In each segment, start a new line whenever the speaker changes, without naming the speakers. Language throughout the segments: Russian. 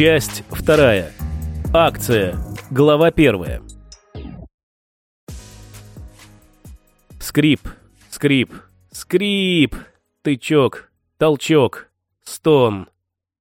Часть вторая. Акция. Глава первая. Скрип, скрип, скрип, тычок, толчок, стон.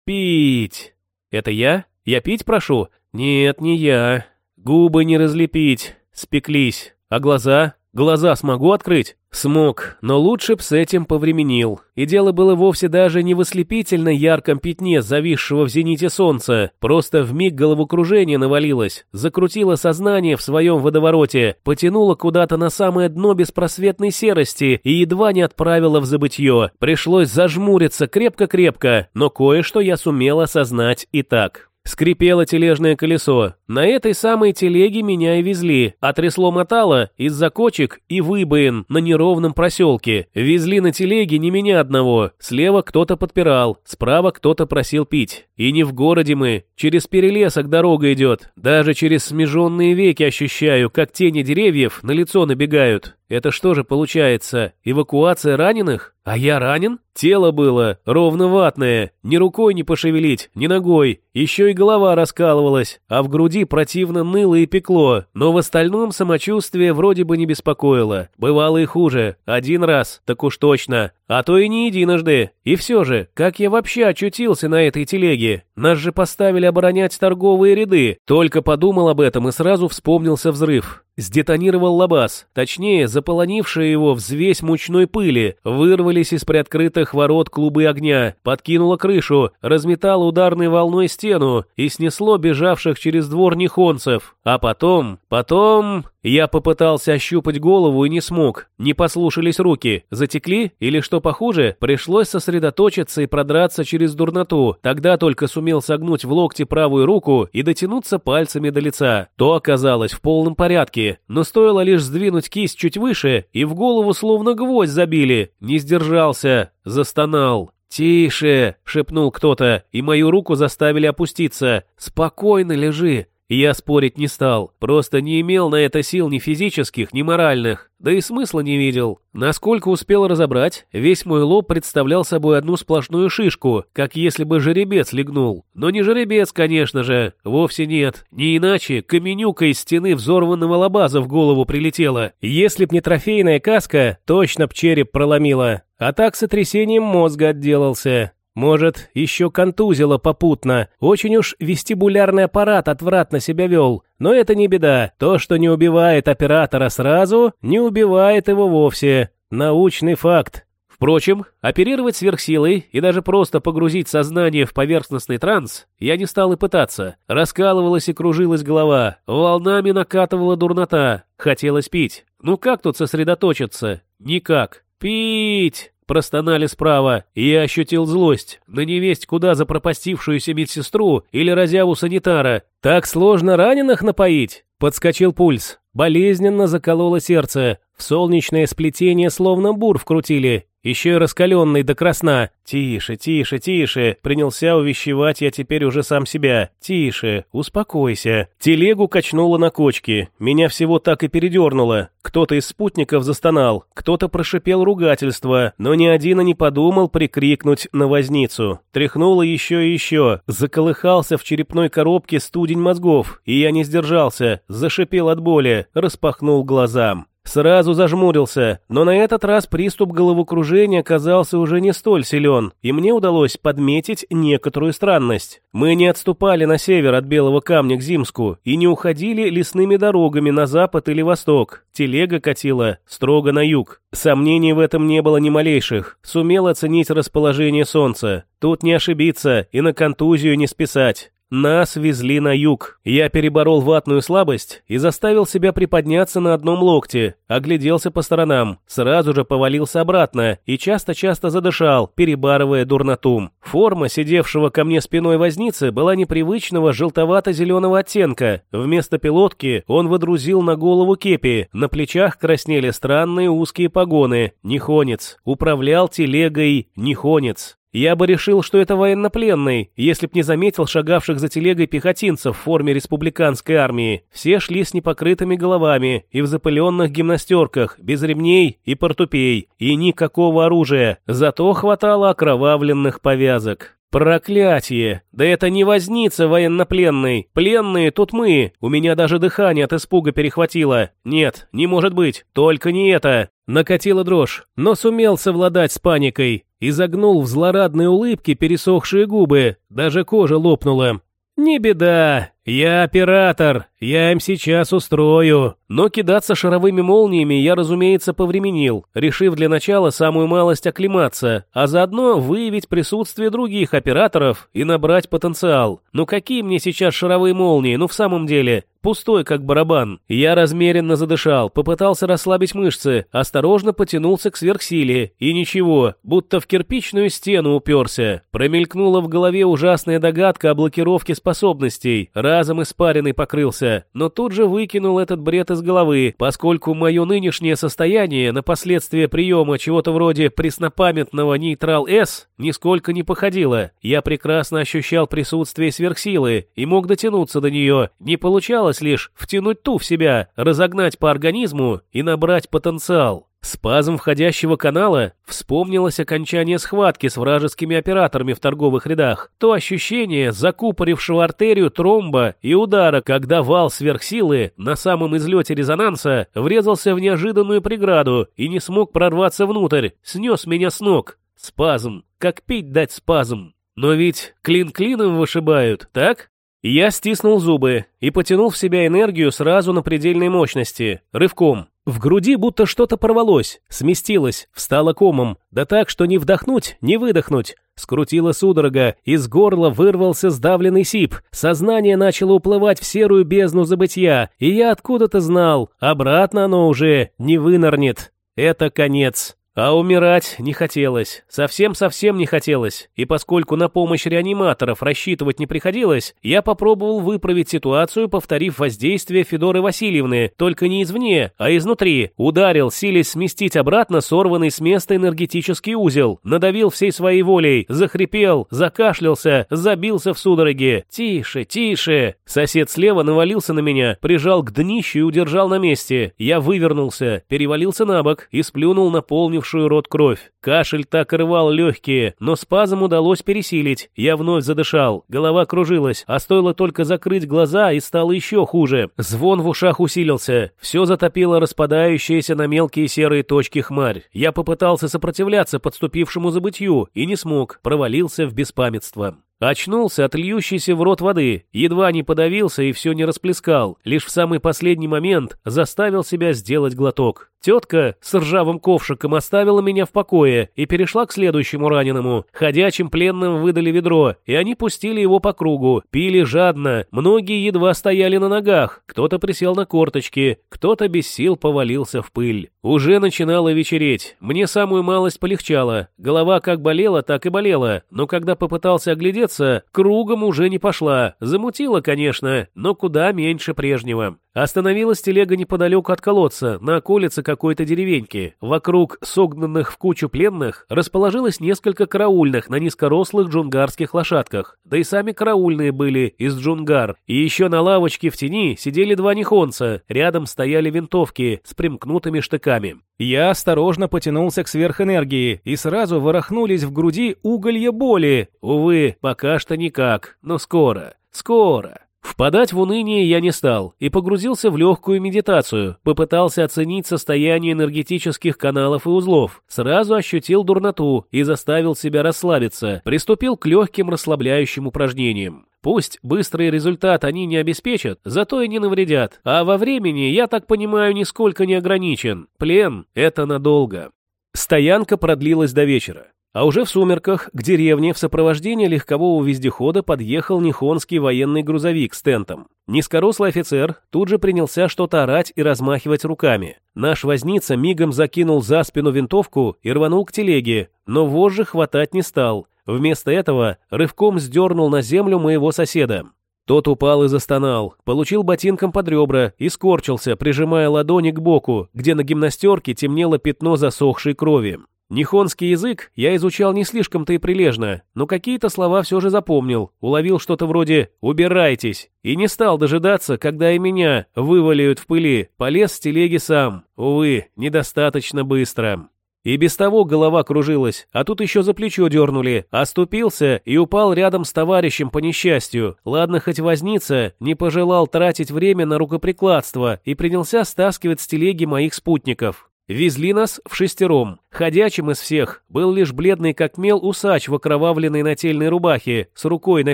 Пить. Это я? Я пить прошу? Нет, не я. Губы не разлепить, спеклись. А глаза? Глаза смогу открыть? Смог, но лучше б с этим повременил. И дело было вовсе даже не в ослепительно ярком пятне, зависшего в зените солнца. Просто в миг головокружение навалилось, закрутило сознание в своем водовороте, потянуло куда-то на самое дно беспросветной серости и едва не отправило в забытье. Пришлось зажмуриться крепко-крепко, но кое-что я сумел осознать и так. Скрипело тележное колесо. На этой самой телеге меня и везли. Отрясло мотало из-за кочек и выбоин на неровном проселке. Везли на телеге не меня одного. Слева кто-то подпирал, справа кто-то просил пить. И не в городе мы. Через перелесок дорога идет. Даже через смеженные веки ощущаю, как тени деревьев на лицо набегают. Это что же получается, эвакуация раненых? А я ранен? Тело было ровно ватное, ни рукой не пошевелить, ни ногой, еще и голова раскалывалась, а в груди противно ныло и пекло, но в остальном самочувствие вроде бы не беспокоило. Бывало и хуже, один раз, так уж точно, а то и не единожды. И все же, как я вообще очутился на этой телеге? Нас же поставили оборонять торговые ряды. Только подумал об этом и сразу вспомнился взрыв. Сдетонировал лабаз, точнее, заполонившая его взвесь мучной пыли, вырвались из приоткрытых ворот клубы огня, подкинуло крышу, разметало ударной волной стену и снесло бежавших через двор нихонцев. А потом, потом... Я попытался ощупать голову и не смог. Не послушались руки. Затекли? Или что похуже, пришлось сосредоточиться и продраться через дурноту. Тогда только сумел согнуть в локте правую руку и дотянуться пальцами до лица. То оказалось в полном порядке. Но стоило лишь сдвинуть кисть чуть выше, и в голову словно гвоздь забили. Не сдержался. Застонал. «Тише!» — шепнул кто-то, и мою руку заставили опуститься. «Спокойно лежи!» Я спорить не стал, просто не имел на это сил ни физических, ни моральных, да и смысла не видел. Насколько успел разобрать, весь мой лоб представлял собой одну сплошную шишку, как если бы жеребец легнул. Но не жеребец, конечно же, вовсе нет. Не иначе каменюка из стены взорванного лабаза в голову прилетела. Если б не трофейная каска, точно б череп проломила. А так сотрясением мозга отделался. Может, еще контузило попутно. Очень уж вестибулярный аппарат отвратно себя вел. Но это не беда. То, что не убивает оператора сразу, не убивает его вовсе. Научный факт. Впрочем, оперировать сверхсилой и даже просто погрузить сознание в поверхностный транс я не стал и пытаться. Раскалывалась и кружилась голова, волнами накатывала дурнота, хотелось пить. Ну как тут сосредоточиться? Никак. Пить! Простонали справа, и я ощутил злость на невесть куда запропастившуюся медсестру или разяву санитара. Так сложно раненых напоить? Подскочил пульс. Болезненно закололо сердце. В солнечное сплетение словно бур вкрутили. Еще и раскаленный до красна. Тише, тише, тише. Принялся увещевать я теперь уже сам себя. Тише, успокойся. Телегу качнуло на кочке. Меня всего так и передернуло. Кто-то из спутников застонал, кто-то прошипел ругательство, но ни один и не подумал прикрикнуть на возницу. Тряхнуло еще и еще. Заколыхался в черепной коробке студень мозгов, и я не сдержался, зашипел от боли, распахнул глазам. Сразу зажмурился, но на этот раз приступ головокружения оказался уже не столь силен, и мне удалось подметить некоторую странность. Мы не отступали на север от Белого камня к Зимску и не уходили лесными дорогами на запад или восток. Телега катила строго на юг. Сомнений в этом не было ни малейших. Сумел оценить расположение солнца. Тут не ошибиться и на контузию не списать. Нас везли на юг. Я переборол ватную слабость и заставил себя приподняться на одном локте, огляделся по сторонам, сразу же повалился обратно и часто-часто задышал, перебарывая дурноту. Форма сидевшего ко мне спиной возницы была непривычного желтовато-зеленого оттенка. Вместо пилотки он водрузил на голову кепи, на плечах краснели странные узкие погоны. Нихонец. Управлял телегой Нихонец. Я бы решил, что это военнопленный, если б не заметил шагавших за телегой пехотинцев в форме республиканской армии. Все шли с непокрытыми головами и в запыленных гимнастерках, без ремней и портупей, и никакого оружия, зато хватало окровавленных повязок. Проклятие! Да это не возница военнопленный. Пленные тут мы. У меня даже дыхание от испуга перехватило. Нет, не может быть. Только не это. Накатила дрожь, но сумел совладать с паникой. Изогнул в злорадной улыбке пересохшие губы. Даже кожа лопнула. «Не беда, я оператор, я им сейчас устрою». Но кидаться шаровыми молниями я, разумеется, повременил, решив для начала самую малость оклематься, а заодно выявить присутствие других операторов и набрать потенциал. Ну какие мне сейчас шаровые молнии, ну в самом деле, пустой как барабан. Я размеренно задышал, попытался расслабить мышцы, осторожно потянулся к сверхсиле, и ничего, будто в кирпичную стену уперся. Промелькнула в голове ужасная догадка о блокировке способностей, разом испаренный покрылся, но тут же выкинул этот бред из головы, поскольку мое нынешнее состояние на последствия приема чего-то вроде преснопамятного нейтрал-С нисколько не походило. Я прекрасно ощущал присутствие сверхсилы и мог дотянуться до нее. Не получалось лишь втянуть ту в себя, разогнать по организму и набрать потенциал. Спазм входящего канала вспомнилось окончание схватки с вражескими операторами в торговых рядах, то ощущение закупорившего артерию тромба и удара, когда вал сверхсилы на самом излете резонанса врезался в неожиданную преграду и не смог прорваться внутрь, снес меня с ног. Спазм, как пить дать спазм. Но ведь клин клином вышибают, так? Я стиснул зубы и потянул в себя энергию сразу на предельной мощности, рывком. В груди будто что-то порвалось, сместилось, встало комом, да так, что не вдохнуть, не выдохнуть. Скрутила судорога, из горла вырвался сдавленный сип, сознание начало уплывать в серую бездну забытья, и я откуда-то знал, обратно оно уже не вынырнет. Это конец. А умирать не хотелось, совсем-совсем не хотелось, и поскольку на помощь реаниматоров рассчитывать не приходилось, я попробовал выправить ситуацию, повторив воздействие Федоры Васильевны, только не извне, а изнутри. Ударил, силясь сместить обратно сорванный с места энергетический узел, надавил всей своей волей, захрипел, закашлялся, забился в судороге. «Тише, тише!» Сосед слева навалился на меня, прижал к днищу и удержал на месте. Я вывернулся, перевалился на бок и сплюнул наполнивший заливавшую рот кровь. Кашель так рвал легкие, но спазм удалось пересилить. Я вновь задышал, голова кружилась, а стоило только закрыть глаза и стало еще хуже. Звон в ушах усилился, все затопило распадающиеся на мелкие серые точки хмарь. Я попытался сопротивляться подступившему забытью и не смог, провалился в беспамятство. Очнулся от льющейся в рот воды, едва не подавился и все не расплескал, лишь в самый последний момент заставил себя сделать глоток. Тетка с ржавым ковшиком оставила меня в покое и перешла к следующему раненому. Ходячим пленным выдали ведро, и они пустили его по кругу, пили жадно, многие едва стояли на ногах, кто-то присел на корточки, кто-то без сил повалился в пыль. Уже начинало вечереть, мне самую малость полегчало, голова как болела, так и болела, но когда попытался оглядеться, кругом уже не пошла, замутила, конечно, но куда меньше прежнего. Остановилась телега неподалеку от колодца, на околице какой-то деревеньки. Вокруг согнанных в кучу пленных расположилось несколько караульных на низкорослых джунгарских лошадках. Да и сами караульные были из джунгар. И еще на лавочке в тени сидели два нихонца, рядом стояли винтовки с примкнутыми штыками. Я осторожно потянулся к сверхэнергии, и сразу ворохнулись в груди уголья боли. Увы, пока что никак, но скоро, скоро. Впадать в уныние я не стал и погрузился в легкую медитацию, попытался оценить состояние энергетических каналов и узлов, сразу ощутил дурноту и заставил себя расслабиться, приступил к легким расслабляющим упражнениям. Пусть быстрый результат они не обеспечат, зато и не навредят, а во времени, я так понимаю, нисколько не ограничен. Плен — это надолго. Стоянка продлилась до вечера. А уже в сумерках к деревне в сопровождении легкового вездехода подъехал нихонский военный грузовик с тентом. Низкорослый офицер тут же принялся что-то орать и размахивать руками. Наш возница мигом закинул за спину винтовку и рванул к телеге, но вожжи хватать не стал. Вместо этого рывком сдернул на землю моего соседа. Тот упал и застонал, получил ботинком под ребра и скорчился, прижимая ладони к боку, где на гимнастерке темнело пятно засохшей крови. Нихонский язык я изучал не слишком-то и прилежно, но какие-то слова все же запомнил, уловил что-то вроде «убирайтесь» и не стал дожидаться, когда и меня вывалиют в пыли, полез с телеги сам. Увы, недостаточно быстро. И без того голова кружилась, а тут еще за плечо дернули. Оступился и упал рядом с товарищем по несчастью. Ладно, хоть возница, не пожелал тратить время на рукоприкладство и принялся стаскивать с телеги моих спутников. Везли нас в шестером. Ходячим из всех был лишь бледный как мел усач в окровавленной нательной рубахе с рукой на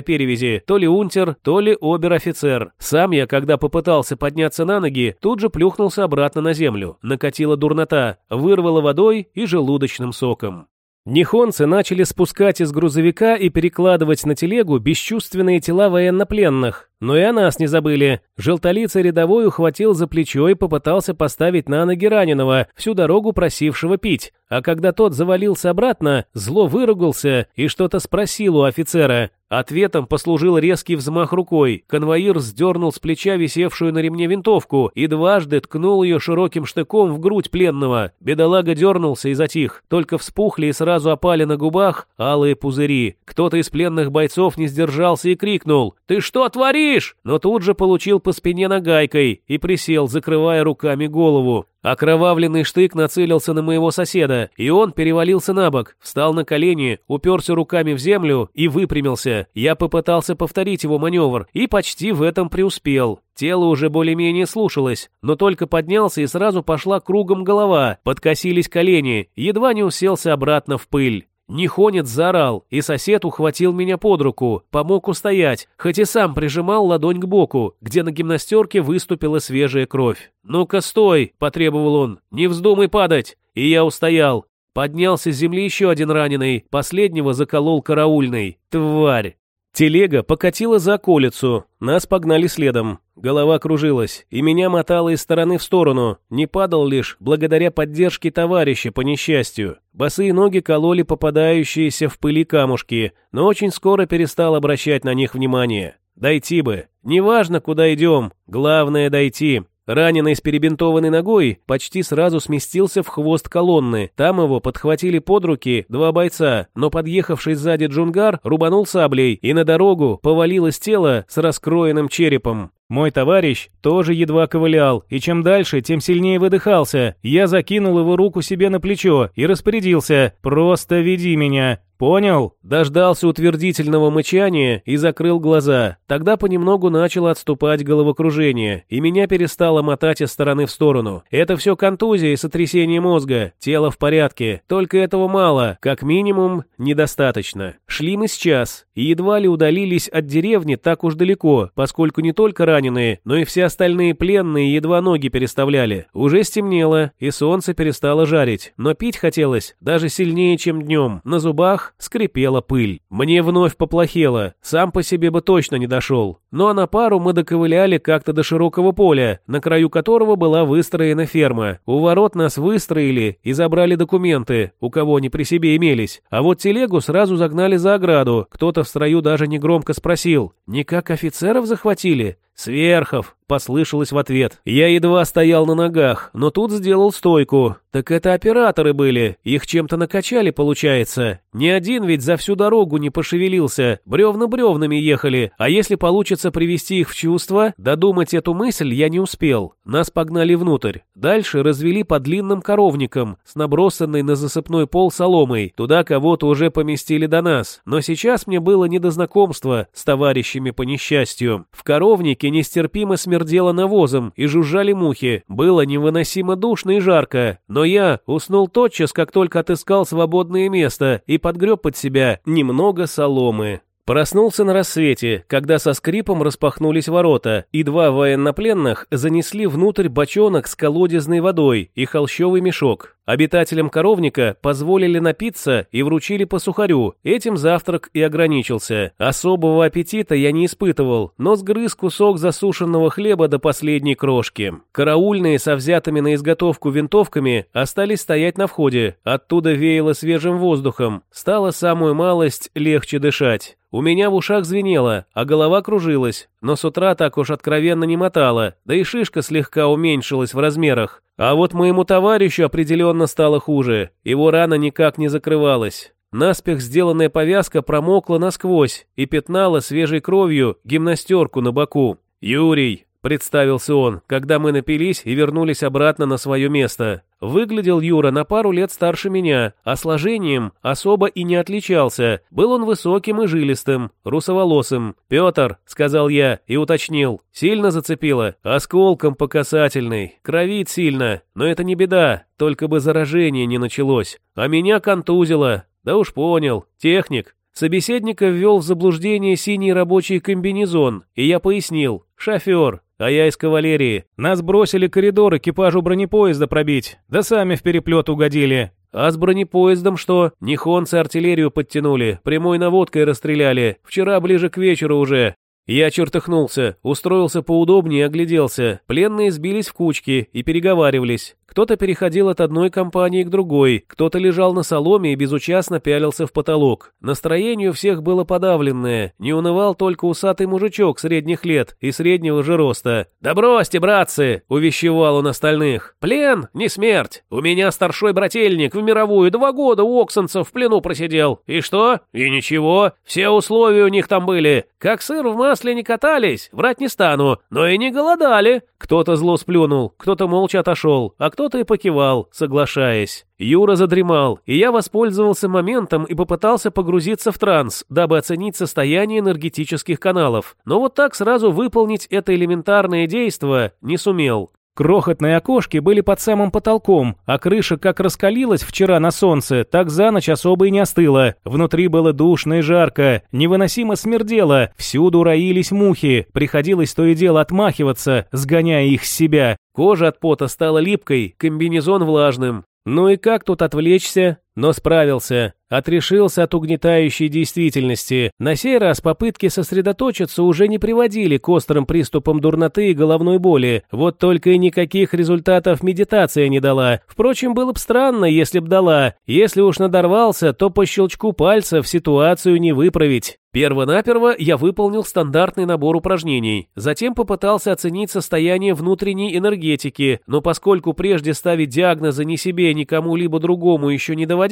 перевязи, то ли унтер, то ли обер-офицер. Сам я, когда попытался подняться на ноги, тут же плюхнулся обратно на землю. Накатила дурнота, вырвала водой и желудочным соком. Нихонцы начали спускать из грузовика и перекладывать на телегу бесчувственные тела военнопленных. Но и о нас не забыли. Желтолицый рядовой ухватил за плечо и попытался поставить на ноги раненого, всю дорогу просившего пить. А когда тот завалился обратно, зло выругался и что-то спросил у офицера. Ответом послужил резкий взмах рукой. Конвоир сдернул с плеча висевшую на ремне винтовку и дважды ткнул ее широким штыком в грудь пленного. Бедолага дернулся и затих. Только вспухли и сразу опали на губах алые пузыри. Кто-то из пленных бойцов не сдержался и крикнул «Ты что творишь?» говоришь!» Но тут же получил по спине нагайкой и присел, закрывая руками голову. Окровавленный штык нацелился на моего соседа, и он перевалился на бок, встал на колени, уперся руками в землю и выпрямился. Я попытался повторить его маневр и почти в этом преуспел. Тело уже более-менее слушалось, но только поднялся и сразу пошла кругом голова, подкосились колени, едва не уселся обратно в пыль. Нихонец заорал, и сосед ухватил меня под руку, помог устоять, хоть и сам прижимал ладонь к боку, где на гимнастерке выступила свежая кровь. «Ну-ка, стой!» – потребовал он. «Не вздумай падать!» И я устоял. Поднялся с земли еще один раненый, последнего заколол караульный. Тварь! Телега покатила за околицу, нас погнали следом. Голова кружилась, и меня мотало из стороны в сторону. Не падал лишь благодаря поддержке товарища по несчастью. Босые ноги кололи попадающиеся в пыли камушки, но очень скоро перестал обращать на них внимание. Дойти бы. Неважно, куда идем, главное дойти. Раненый с перебинтованной ногой почти сразу сместился в хвост колонны. Там его подхватили под руки два бойца, но подъехавший сзади Джунгар рубанул саблей, и на дорогу повалилось тело с раскроенным черепом. Мой товарищ тоже едва ковылял, и чем дальше, тем сильнее выдыхался. Я закинул его руку себе на плечо и распорядился «Просто веди меня». «Понял?» Дождался утвердительного мычания и закрыл глаза. Тогда понемногу начало отступать головокружение, и меня перестало мотать из стороны в сторону. Это все контузия и сотрясение мозга. Тело в порядке. Только этого мало. Как минимум, недостаточно. Шли мы сейчас, и едва ли удалились от деревни так уж далеко, поскольку не только раненые, но и все остальные пленные едва ноги переставляли. Уже стемнело, и солнце перестало жарить. Но пить хотелось даже сильнее, чем днем. На зубах скрипела пыль. Мне вновь поплохело, сам по себе бы точно не дошел. Ну а на пару мы доковыляли как-то до широкого поля, на краю которого была выстроена ферма. У ворот нас выстроили и забрали документы, у кого они при себе имелись. А вот телегу сразу загнали за ограду. Кто-то в строю даже негромко спросил, «Не как офицеров захватили?» «Сверхов!» — послышалось в ответ. Я едва стоял на ногах, но тут сделал стойку. Так это операторы были, их чем-то накачали, получается. Ни один ведь за всю дорогу не пошевелился, бревна бревнами ехали, а если получится привести их в чувство, додумать эту мысль я не успел. Нас погнали внутрь. Дальше развели по длинным коровникам, с набросанной на засыпной пол соломой. Туда кого-то уже поместили до нас. Но сейчас мне было не до знакомства с товарищами по несчастью. В коровнике нестерпимо смердело навозом и жужжали мухи. Было невыносимо душно и жарко, но я уснул тотчас, как только отыскал свободное место и подгреб под себя немного соломы. Проснулся на рассвете, когда со скрипом распахнулись ворота, и два военнопленных занесли внутрь бочонок с колодезной водой и холщовый мешок. Обитателям коровника позволили напиться и вручили по сухарю. Этим завтрак и ограничился. Особого аппетита я не испытывал, но сгрыз кусок засушенного хлеба до последней крошки. Караульные со взятыми на изготовку винтовками остались стоять на входе. Оттуда веяло свежим воздухом. Стало самую малость легче дышать. У меня в ушах звенело, а голова кружилась, но с утра так уж откровенно не мотала, да и шишка слегка уменьшилась в размерах. А вот моему товарищу определенно стало хуже, его рана никак не закрывалась. Наспех сделанная повязка промокла насквозь и пятнала свежей кровью гимнастерку на боку. «Юрий!» Представился он, когда мы напились и вернулись обратно на свое место. Выглядел Юра на пару лет старше меня, а сложением особо и не отличался. Был он высоким и жилистым, русоволосым. «Петр», — сказал я и уточнил, — «сильно зацепило? Осколком по касательной. Кровит сильно, но это не беда, только бы заражение не началось. А меня контузило. Да уж понял, техник». Собеседника ввел в заблуждение синий рабочий комбинезон, и я пояснил. «Шофер, а я из кавалерии. Нас бросили коридор экипажу бронепоезда пробить, да сами в переплет угодили. А с бронепоездом что? Нихонцы артиллерию подтянули, прямой наводкой расстреляли. Вчера ближе к вечеру уже. Я чертыхнулся, устроился поудобнее и огляделся. Пленные сбились в кучки и переговаривались. Кто-то переходил от одной компании к другой, кто-то лежал на соломе и безучастно пялился в потолок. Настроение у всех было подавленное, не унывал только усатый мужичок средних лет и среднего же роста. «Да бросьте, братцы!» — увещевал он остальных. «Плен, не смерть! У меня старшой брательник в мировую два года у оксонцев в плену просидел. И что? И ничего. Все условия у них там были. Как сыр в масле не катались, врать не стану, но и не голодали». Кто-то зло сплюнул, кто-то молча отошел, а кто-то и покивал, соглашаясь. Юра задремал, и я воспользовался моментом и попытался погрузиться в транс, дабы оценить состояние энергетических каналов. Но вот так сразу выполнить это элементарное действие не сумел. Крохотные окошки были под самым потолком, а крыша как раскалилась вчера на солнце, так за ночь особо и не остыла. Внутри было душно и жарко, невыносимо смердело, всюду роились мухи, приходилось то и дело отмахиваться, сгоняя их с себя. Кожа от пота стала липкой, комбинезон влажным. Ну и как тут отвлечься? Но справился. Отрешился от угнетающей действительности. На сей раз попытки сосредоточиться уже не приводили к острым приступам дурноты и головной боли. Вот только и никаких результатов медитация не дала. Впрочем, было бы странно, если б дала. Если уж надорвался, то по щелчку пальцев ситуацию не выправить. Первонаперво я выполнил стандартный набор упражнений, затем попытался оценить состояние внутренней энергетики, но поскольку прежде ставить диагнозы ни себе, ни кому-либо другому еще не доводилось,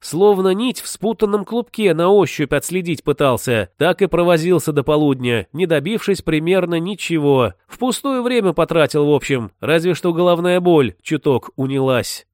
словно нить в спутанном клубке на ощупь отследить пытался, так и провозился до полудня, не добившись примерно ничего. Впустую время потратил в общем, разве что головная боль чуток унялась.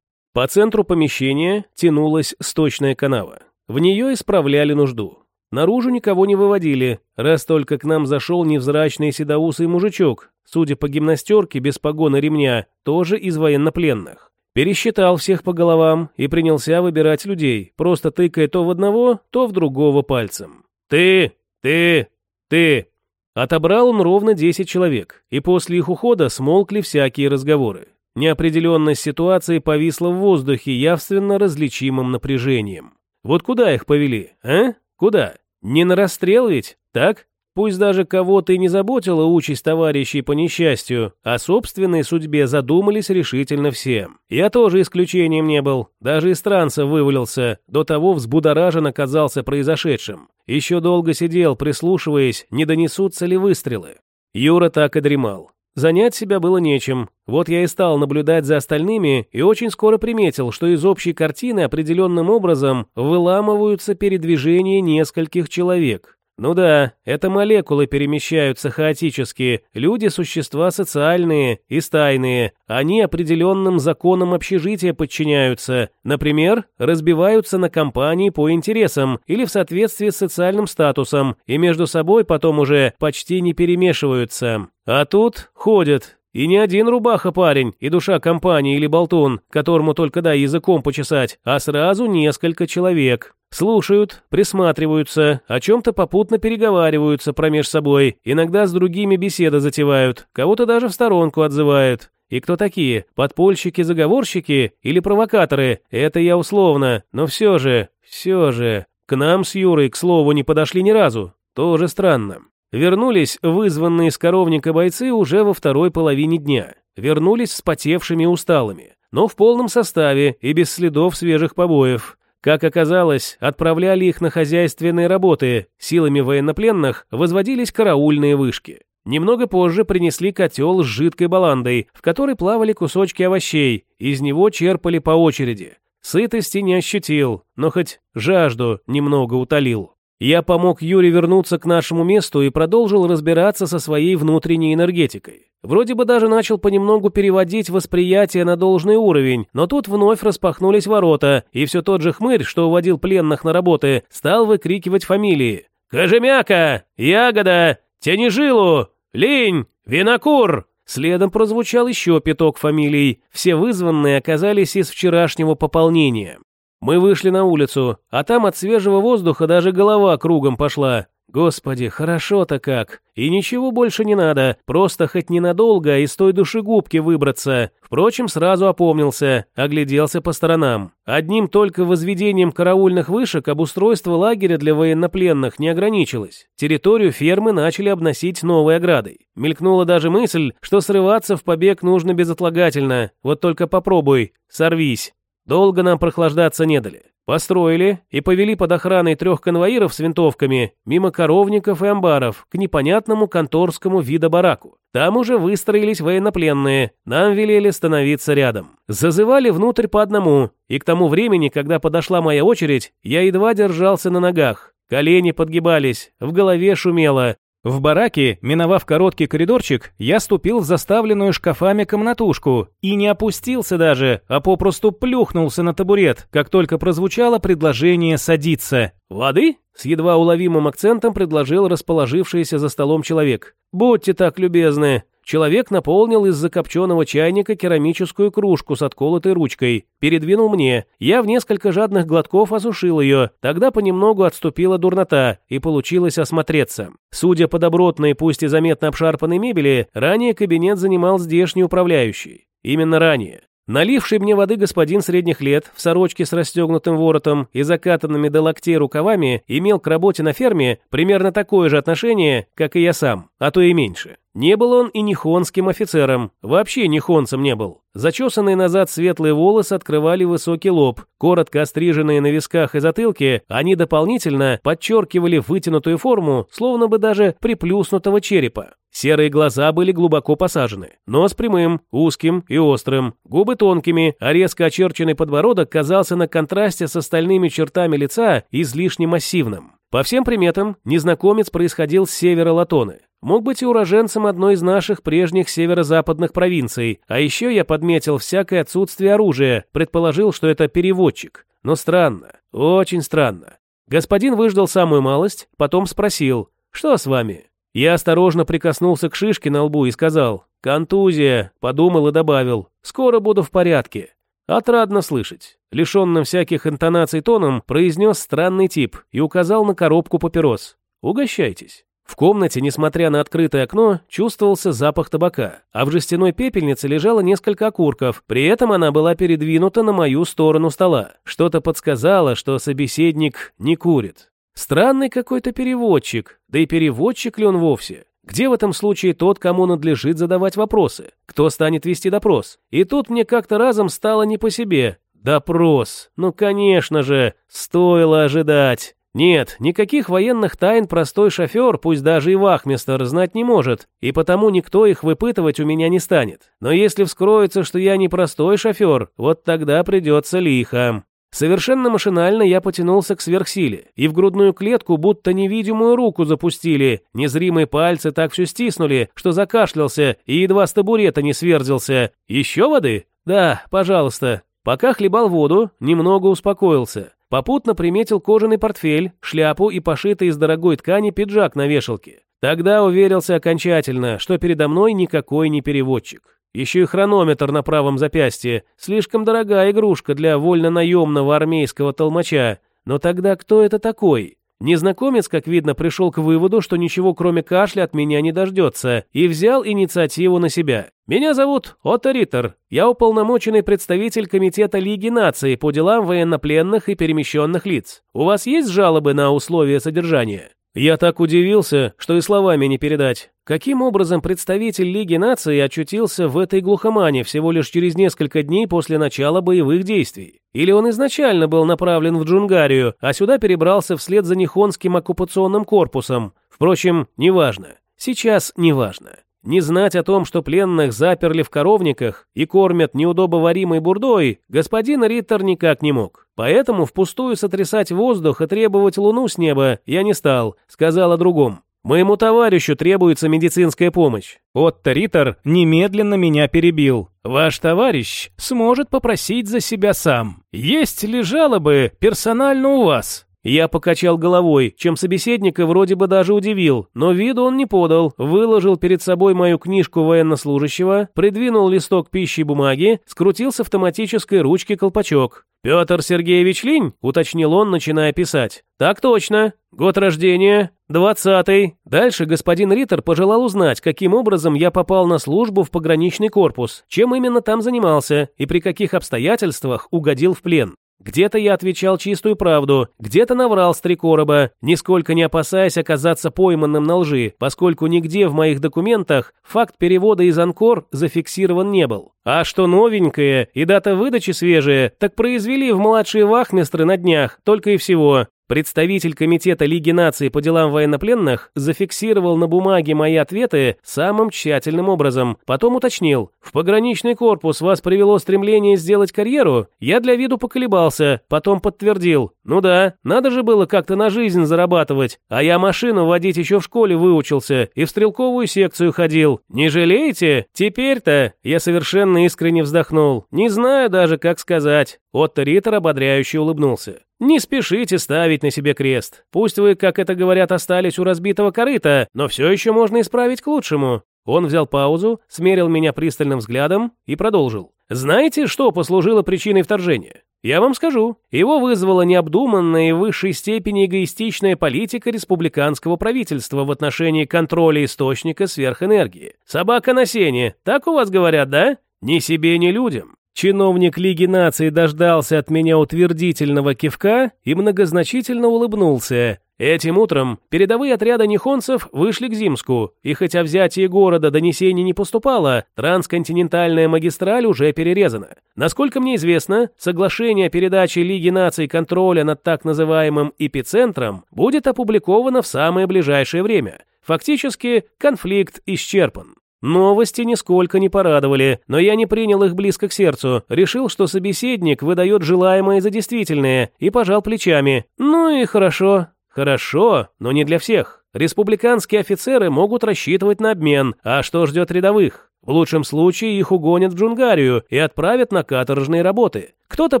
По центру помещения тянулась сточная канава. В нее исправляли нужду. Наружу никого не выводили, раз только к нам зашел невзрачный седоусый мужичок, судя по гимнастерке без погона ремня, тоже из военнопленных. Пересчитал всех по головам и принялся выбирать людей, просто тыкая то в одного, то в другого пальцем. «Ты! Ты! Ты!» Отобрал он ровно 10 человек, и после их ухода смолкли всякие разговоры. Неопределенность ситуации повисла в воздухе явственно различимым напряжением. Вот куда их повели, а? Куда? Не на расстрел ведь, так? Пусть даже кого-то и не заботила участь товарищей по несчастью, о собственной судьбе задумались решительно все. Я тоже исключением не был, даже из транса вывалился, до того взбудоражен оказался произошедшим. Еще долго сидел, прислушиваясь, не донесутся ли выстрелы. Юра так и дремал. Занять себя было нечем. Вот я и стал наблюдать за остальными и очень скоро приметил, что из общей картины определенным образом выламываются передвижения нескольких человек. Ну да, это молекулы перемещаются хаотически. Люди – существа социальные и стайные. Они определенным законам общежития подчиняются. Например, разбиваются на компании по интересам или в соответствии с социальным статусом, и между собой потом уже почти не перемешиваются. А тут ходят, и не один рубаха парень и душа компании или болтун, которому только дай языком почесать, а сразу несколько человек. Слушают, присматриваются, о чем-то попутно переговариваются промеж собой, иногда с другими беседы затевают, кого-то даже в сторонку отзывают. И кто такие? Подпольщики-заговорщики или провокаторы? Это я условно, но все же, все же. К нам с Юрой, к слову, не подошли ни разу. Тоже странно. Вернулись вызванные с коровника бойцы уже во второй половине дня. Вернулись вспотевшими и усталыми, но в полном составе и без следов свежих побоев. Как оказалось, отправляли их на хозяйственные работы, силами военнопленных возводились караульные вышки. Немного позже принесли котел с жидкой баландой, в которой плавали кусочки овощей, из него черпали по очереди. Сытости не ощутил, но хоть жажду немного утолил. Я помог Юре вернуться к нашему месту и продолжил разбираться со своей внутренней энергетикой. Вроде бы даже начал понемногу переводить восприятие на должный уровень, но тут вновь распахнулись ворота, и все тот же хмырь, что уводил пленных на работы, стал выкрикивать фамилии. «Кожемяка! Ягода! Тянижилу! Линь! Винокур!» Следом прозвучал еще пяток фамилий. Все вызванные оказались из вчерашнего пополнения. Мы вышли на улицу, а там от свежего воздуха даже голова кругом пошла. Господи, хорошо-то как. И ничего больше не надо, просто хоть ненадолго из той душегубки выбраться. Впрочем, сразу опомнился, огляделся по сторонам. Одним только возведением караульных вышек обустройство лагеря для военнопленных не ограничилось. Территорию фермы начали обносить новой оградой. Мелькнула даже мысль, что срываться в побег нужно безотлагательно. Вот только попробуй, сорвись. Долго нам прохлаждаться не дали. Построили и повели под охраной трех конвоиров с винтовками мимо коровников и амбаров к непонятному конторскому вида бараку. Там уже выстроились военнопленные, нам велели становиться рядом. Зазывали внутрь по одному, и к тому времени, когда подошла моя очередь, я едва держался на ногах. Колени подгибались, в голове шумело, в бараке, миновав короткий коридорчик, я ступил в заставленную шкафами комнатушку и не опустился даже, а попросту плюхнулся на табурет, как только прозвучало предложение садиться. «Воды?» — с едва уловимым акцентом предложил расположившийся за столом человек. «Будьте так любезны». Человек наполнил из закопченного чайника керамическую кружку с отколотой ручкой, передвинул мне. Я в несколько жадных глотков осушил ее. Тогда понемногу отступила дурнота, и получилось осмотреться. Судя по добротной, пусть и заметно обшарпанной мебели, ранее кабинет занимал здешний управляющий. Именно ранее. Наливший мне воды господин средних лет, в сорочке с расстегнутым воротом и закатанными до локтей рукавами, имел к работе на ферме примерно такое же отношение, как и я сам, а то и меньше. Не был он и нихонским офицером, вообще нихонцем не был. Зачесанные назад светлые волосы открывали высокий лоб, коротко остриженные на висках и затылке, они дополнительно подчеркивали вытянутую форму, словно бы даже приплюснутого черепа. Серые глаза были глубоко посажены, нос прямым, узким и острым, губы тонкими, а резко очерченный подбородок казался на контрасте с остальными чертами лица излишне массивным. По всем приметам, незнакомец происходил с севера Латоны. Мог быть и уроженцем одной из наших прежних северо-западных провинций, а еще я подметил всякое отсутствие оружия, предположил, что это переводчик. Но странно, очень странно. Господин выждал самую малость, потом спросил, что с вами? Я осторожно прикоснулся к шишке на лбу и сказал, контузия, подумал и добавил, скоро буду в порядке. Отрадно слышать. Лишенным всяких интонаций тоном произнес странный тип и указал на коробку папирос. Угощайтесь. В комнате, несмотря на открытое окно, чувствовался запах табака, а в жестяной пепельнице лежало несколько окурков, при этом она была передвинута на мою сторону стола. Что-то подсказало, что собеседник не курит. Странный какой-то переводчик, да и переводчик ли он вовсе? Где в этом случае тот, кому надлежит задавать вопросы? Кто станет вести допрос? И тут мне как-то разом стало не по себе. Допрос. Ну, конечно же, стоило ожидать. Нет, никаких военных тайн простой шофер, пусть даже и вахмистер, знать не может, и потому никто их выпытывать у меня не станет. Но если вскроется, что я не простой шофер, вот тогда придется лихо. Совершенно машинально я потянулся к сверхсиле, и в грудную клетку будто невидимую руку запустили, незримые пальцы так все стиснули, что закашлялся и едва с табурета не сверзился. «Еще воды?» «Да, пожалуйста». Пока хлебал воду, немного успокоился. Попутно приметил кожаный портфель, шляпу и пошитый из дорогой ткани пиджак на вешалке. Тогда уверился окончательно, что передо мной никакой не переводчик. Еще и хронометр на правом запястье. Слишком дорогая игрушка для вольно-наемного армейского толмача. Но тогда кто это такой? Незнакомец, как видно, пришел к выводу, что ничего кроме кашля от меня не дождется, и взял инициативу на себя. «Меня зовут Отто Риттер. Я уполномоченный представитель Комитета Лиги Наций по делам военнопленных и перемещенных лиц. У вас есть жалобы на условия содержания?» Я так удивился, что и словами не передать. Каким образом представитель Лиги наций очутился в этой глухомане всего лишь через несколько дней после начала боевых действий? Или он изначально был направлен в Джунгарию, а сюда перебрался вслед за Нихонским оккупационным корпусом? Впрочем, неважно. Сейчас неважно. Не знать о том, что пленных заперли в коровниках и кормят неудобоваримой бурдой, господин Риттер никак не мог. Поэтому впустую сотрясать воздух и требовать луну с неба я не стал, сказал о другом. Моему товарищу требуется медицинская помощь. Отто Риттер немедленно меня перебил. Ваш товарищ сможет попросить за себя сам. Есть ли жалобы персонально у вас? Я покачал головой, чем собеседника вроде бы даже удивил, но виду он не подал, выложил перед собой мою книжку военнослужащего, придвинул листок пищи и бумаги, скрутил с автоматической ручки колпачок. «Петр Сергеевич Линь?» — уточнил он, начиная писать. «Так точно. Год рождения. Двадцатый». Дальше господин Риттер пожелал узнать, каким образом я попал на службу в пограничный корпус, чем именно там занимался и при каких обстоятельствах угодил в плен. Где-то я отвечал чистую правду, где-то наврал с три короба, нисколько не опасаясь оказаться пойманным на лжи, поскольку нигде в моих документах факт перевода из Анкор зафиксирован не был. А что новенькое и дата выдачи свежая, так произвели в младшие вахмистры на днях, только и всего. Представитель Комитета Лиги наций по делам военнопленных зафиксировал на бумаге мои ответы самым тщательным образом. Потом уточнил. В пограничный корпус вас привело стремление сделать карьеру? Я для виду поколебался, потом подтвердил. Ну да, надо же было как-то на жизнь зарабатывать. А я машину водить еще в школе выучился и в стрелковую секцию ходил. Не жалеете? Теперь-то я совершенно искренне вздохнул. Не знаю даже, как сказать. Отто Риттер ободряюще улыбнулся. Не спешите ставить на себе крест. Пусть вы, как это говорят, остались у разбитого корыта, но все еще можно исправить к лучшему. Он взял паузу, смерил меня пристальным взглядом и продолжил. Знаете, что послужило причиной вторжения? Я вам скажу. Его вызвала необдуманная и в высшей степени эгоистичная политика республиканского правительства в отношении контроля источника сверхэнергии. Собака на сене, так у вас говорят, да? Ни себе, ни людям. Чиновник Лиги наций дождался от меня утвердительного кивка и многозначительно улыбнулся. Этим утром передовые отряды нихонцев вышли к Зимску, и хотя взятие города донесений не поступало, трансконтинентальная магистраль уже перерезана. Насколько мне известно, соглашение о передаче Лиги наций контроля над так называемым эпицентром будет опубликовано в самое ближайшее время. Фактически, конфликт исчерпан. Новости нисколько не порадовали, но я не принял их близко к сердцу, решил, что собеседник выдает желаемое за действительное, и пожал плечами. Ну и хорошо. Хорошо, но не для всех. Республиканские офицеры могут рассчитывать на обмен, а что ждет рядовых? В лучшем случае их угонят в Джунгарию и отправят на каторжные работы. Кто-то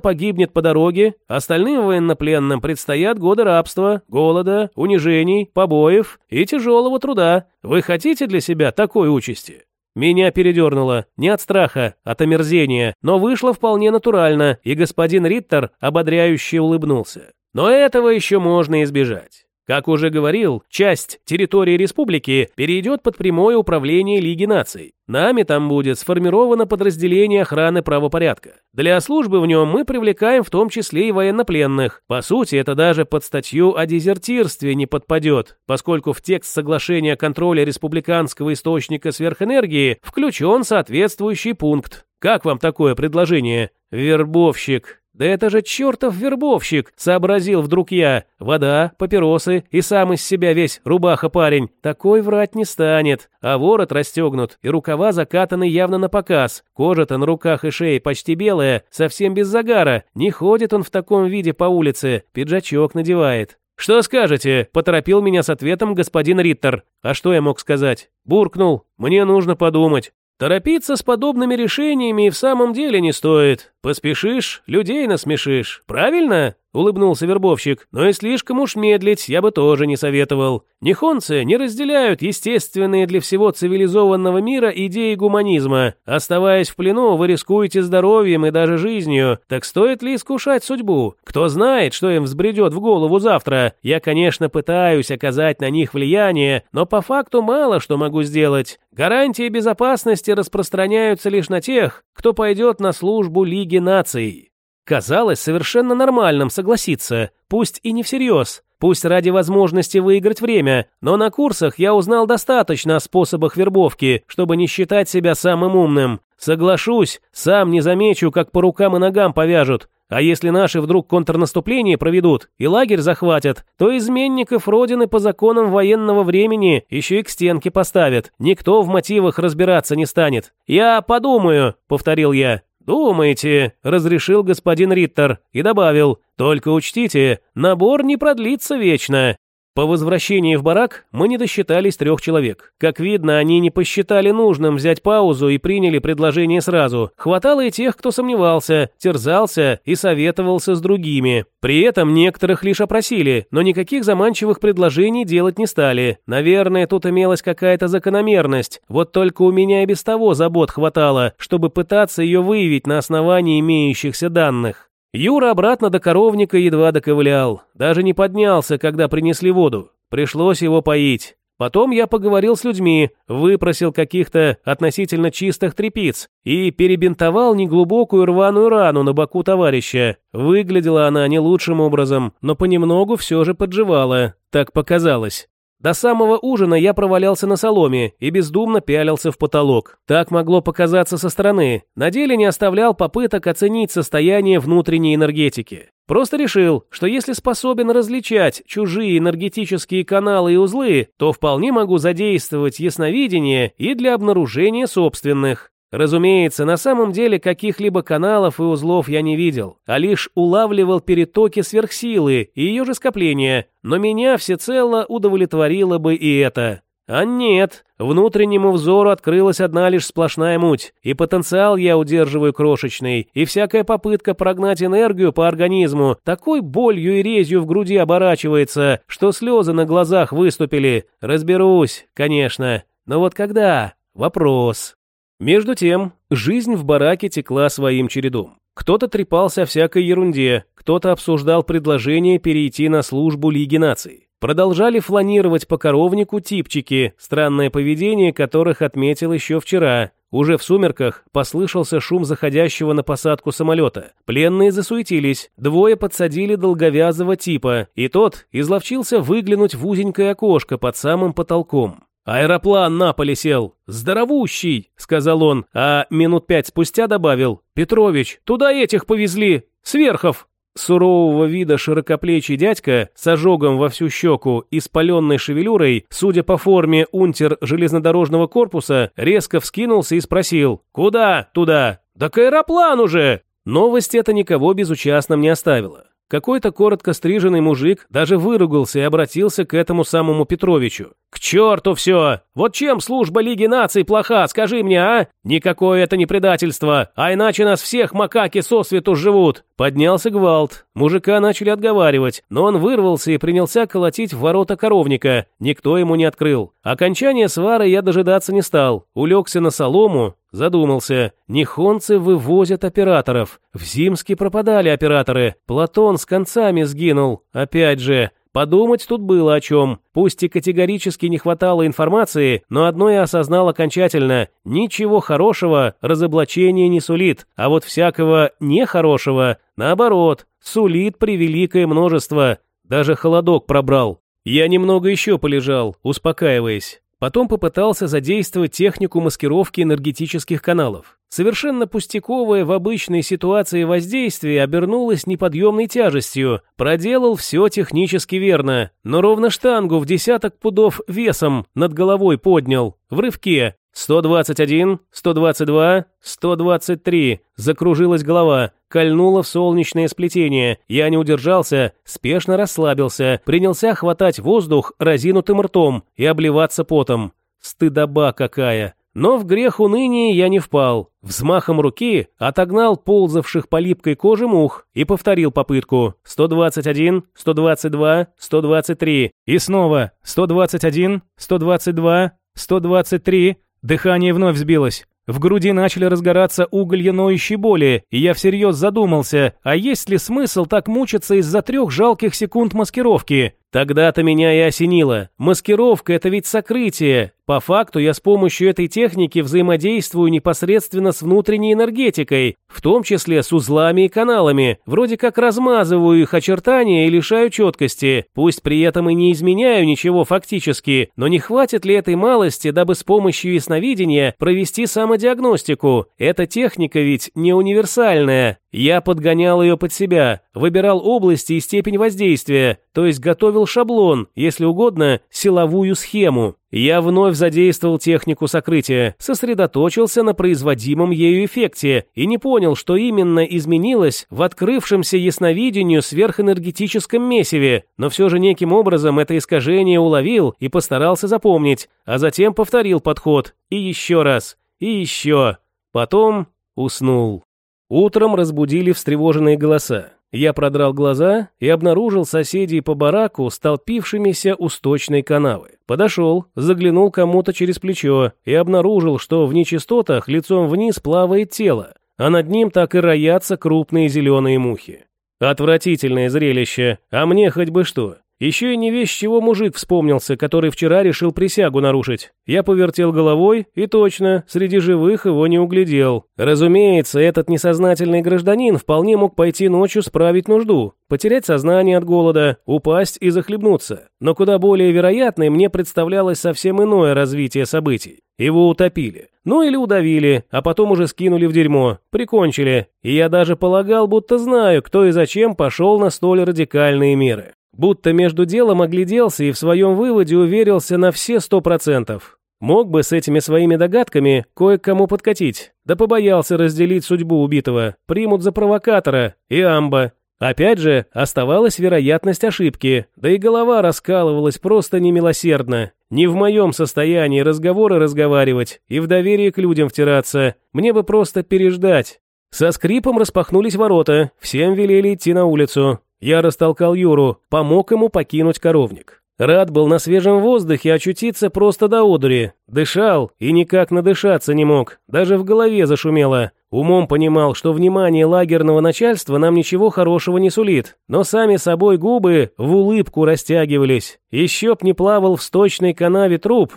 погибнет по дороге, остальным военнопленным предстоят годы рабства, голода, унижений, побоев и тяжелого труда. Вы хотите для себя такой участи? Меня передернуло, не от страха, от омерзения, но вышло вполне натурально, и господин Риттер ободряюще улыбнулся. Но этого еще можно избежать. Как уже говорил, часть территории республики перейдет под прямое управление Лиги наций. Нами там будет сформировано подразделение охраны правопорядка. Для службы в нем мы привлекаем в том числе и военнопленных. По сути, это даже под статью о дезертирстве не подпадет, поскольку в текст соглашения о контроле республиканского источника сверхэнергии включен соответствующий пункт. Как вам такое предложение? Вербовщик. «Да это же чертов вербовщик!» — сообразил вдруг я. «Вода, папиросы и сам из себя весь рубаха-парень. Такой врать не станет. А ворот расстегнут, и рукава закатаны явно на показ. Кожа-то на руках и шее почти белая, совсем без загара. Не ходит он в таком виде по улице, пиджачок надевает». «Что скажете?» – поторопил меня с ответом господин Риттер. А что я мог сказать? Буркнул. «Мне нужно подумать». Торопиться с подобными решениями и в самом деле не стоит. Поспешишь, людей насмешишь. Правильно? Улыбнулся вербовщик. Но и слишком уж медлить я бы тоже не советовал. Нихонцы не разделяют естественные для всего цивилизованного мира идеи гуманизма. Оставаясь в плену, вы рискуете здоровьем и даже жизнью. Так стоит ли искушать судьбу? Кто знает, что им взбредет в голову завтра? Я, конечно, пытаюсь оказать на них влияние, но по факту мало что могу сделать. Гарантии безопасности распространяются лишь на тех, кто пойдет на службу Лиги наций. Казалось совершенно нормальным согласиться, пусть и не всерьез, пусть ради возможности выиграть время, но на курсах я узнал достаточно о способах вербовки, чтобы не считать себя самым умным. Соглашусь, сам не замечу, как по рукам и ногам повяжут. А если наши вдруг контрнаступление проведут и лагерь захватят, то изменников Родины по законам военного времени еще и к стенке поставят. Никто в мотивах разбираться не станет. «Я подумаю», — повторил я. «Думаете», — разрешил господин Риттер и добавил, «только учтите, набор не продлится вечно. По возвращении в барак мы не досчитались трех человек. Как видно, они не посчитали нужным взять паузу и приняли предложение сразу. Хватало и тех, кто сомневался, терзался и советовался с другими. При этом некоторых лишь опросили, но никаких заманчивых предложений делать не стали. Наверное, тут имелась какая-то закономерность. Вот только у меня и без того забот хватало, чтобы пытаться ее выявить на основании имеющихся данных. Юра обратно до коровника едва доковылял, даже не поднялся, когда принесли воду. Пришлось его поить. Потом я поговорил с людьми, выпросил каких-то относительно чистых трепиц и перебинтовал неглубокую рваную рану на боку товарища. Выглядела она не лучшим образом, но понемногу все же подживала. Так показалось. До самого ужина я провалялся на соломе и бездумно пялился в потолок. Так могло показаться со стороны. На деле не оставлял попыток оценить состояние внутренней энергетики. Просто решил, что если способен различать чужие энергетические каналы и узлы, то вполне могу задействовать ясновидение и для обнаружения собственных. Разумеется, на самом деле каких-либо каналов и узлов я не видел, а лишь улавливал перетоки сверхсилы и ее же скопления, но меня всецело удовлетворило бы и это. А нет, внутреннему взору открылась одна лишь сплошная муть, и потенциал я удерживаю крошечный, и всякая попытка прогнать энергию по организму такой болью и резью в груди оборачивается, что слезы на глазах выступили. Разберусь, конечно, но вот когда? Вопрос. Между тем, жизнь в бараке текла своим чередом. Кто-то трепался о всякой ерунде, кто-то обсуждал предложение перейти на службу Лиги наций. Продолжали фланировать по коровнику типчики, странное поведение которых отметил еще вчера. Уже в сумерках послышался шум заходящего на посадку самолета. Пленные засуетились, двое подсадили долговязого типа, и тот изловчился выглянуть в узенькое окошко под самым потолком. «Аэроплан на поле сел! Здоровущий!» — сказал он, а минут пять спустя добавил. «Петрович, туда этих повезли! Сверхов!» Сурового вида широкоплечий дядька с ожогом во всю щеку и спаленной шевелюрой, судя по форме унтер железнодорожного корпуса, резко вскинулся и спросил «Куда туда?» «Да к аэроплану уже!» Новость эта никого безучастным не оставила. Какой-то коротко стриженный мужик даже выругался и обратился к этому самому Петровичу. «К черту все! Вот чем служба Лиги наций плоха, скажи мне, а? Никакое это не предательство, а иначе нас всех макаки сосвету живут!» Поднялся гвалт. Мужика начали отговаривать, но он вырвался и принялся колотить в ворота коровника. Никто ему не открыл. Окончание свары я дожидаться не стал. Улегся на солому, Задумался. Нихонцы вывозят операторов. В Зимске пропадали операторы. Платон с концами сгинул. Опять же, Подумать тут было о чем. Пусть и категорически не хватало информации, но одно я осознал окончательно. Ничего хорошего разоблачение не сулит, а вот всякого нехорошего, наоборот, сулит превеликое множество. Даже холодок пробрал. Я немного еще полежал, успокаиваясь. Потом попытался задействовать технику маскировки энергетических каналов. Совершенно пустяковое в обычной ситуации воздействие обернулось неподъемной тяжестью. Проделал все технически верно, но ровно штангу в десяток пудов весом над головой поднял. В рывке. 121, 122, 123. Закружилась голова, кольнула в солнечное сплетение. Я не удержался, спешно расслабился, принялся хватать воздух разинутым ртом и обливаться потом. Стыдоба какая! Но в грех уныния я не впал. Взмахом руки отогнал ползавших по липкой коже мух и повторил попытку. 121, 122, 123. И снова 121, 122, 123. Дыхание вновь сбилось. В груди начали разгораться уголья ноющей боли, и я всерьез задумался, а есть ли смысл так мучиться из-за трех жалких секунд маскировки? Тогда-то меня и осенило. Маскировка – это ведь сокрытие. По факту я с помощью этой техники взаимодействую непосредственно с внутренней энергетикой, в том числе с узлами и каналами, вроде как размазываю их очертания и лишаю четкости, пусть при этом и не изменяю ничего фактически, но не хватит ли этой малости, дабы с помощью ясновидения провести самодиагностику? Эта техника ведь не универсальная, Я подгонял ее под себя, выбирал области и степень воздействия, то есть готовил шаблон, если угодно, силовую схему. Я вновь задействовал технику сокрытия, сосредоточился на производимом ею эффекте и не понял, что именно изменилось в открывшемся ясновидению сверхэнергетическом месиве, но все же неким образом это искажение уловил и постарался запомнить, а затем повторил подход, и еще раз, и еще. Потом уснул. Утром разбудили встревоженные голоса. Я продрал глаза и обнаружил соседей по бараку, столпившимися у сточной канавы. Подошел, заглянул кому-то через плечо и обнаружил, что в нечистотах лицом вниз плавает тело, а над ним так и роятся крупные зеленые мухи. Отвратительное зрелище, а мне хоть бы что. Еще и не весь чего мужик вспомнился, который вчера решил присягу нарушить. Я повертел головой, и точно, среди живых его не углядел. Разумеется, этот несознательный гражданин вполне мог пойти ночью справить нужду, потерять сознание от голода, упасть и захлебнуться. Но куда более вероятной мне представлялось совсем иное развитие событий. Его утопили. Ну или удавили, а потом уже скинули в дерьмо, прикончили. И я даже полагал, будто знаю, кто и зачем пошел на столь радикальные меры. Будто между делом огляделся и в своем выводе уверился на все сто процентов. Мог бы с этими своими догадками кое-кому подкатить, да побоялся разделить судьбу убитого, примут за провокатора и амба. Опять же, оставалась вероятность ошибки, да и голова раскалывалась просто немилосердно. Не в моем состоянии разговоры разговаривать и в доверие к людям втираться, мне бы просто переждать. Со скрипом распахнулись ворота, всем велели идти на улицу. Я растолкал Юру, помог ему покинуть коровник. Рад был на свежем воздухе очутиться просто до одури. Дышал и никак надышаться не мог, даже в голове зашумело. Умом понимал, что внимание лагерного начальства нам ничего хорошего не сулит, но сами собой губы в улыбку растягивались. Еще б не плавал в сточной канаве труп.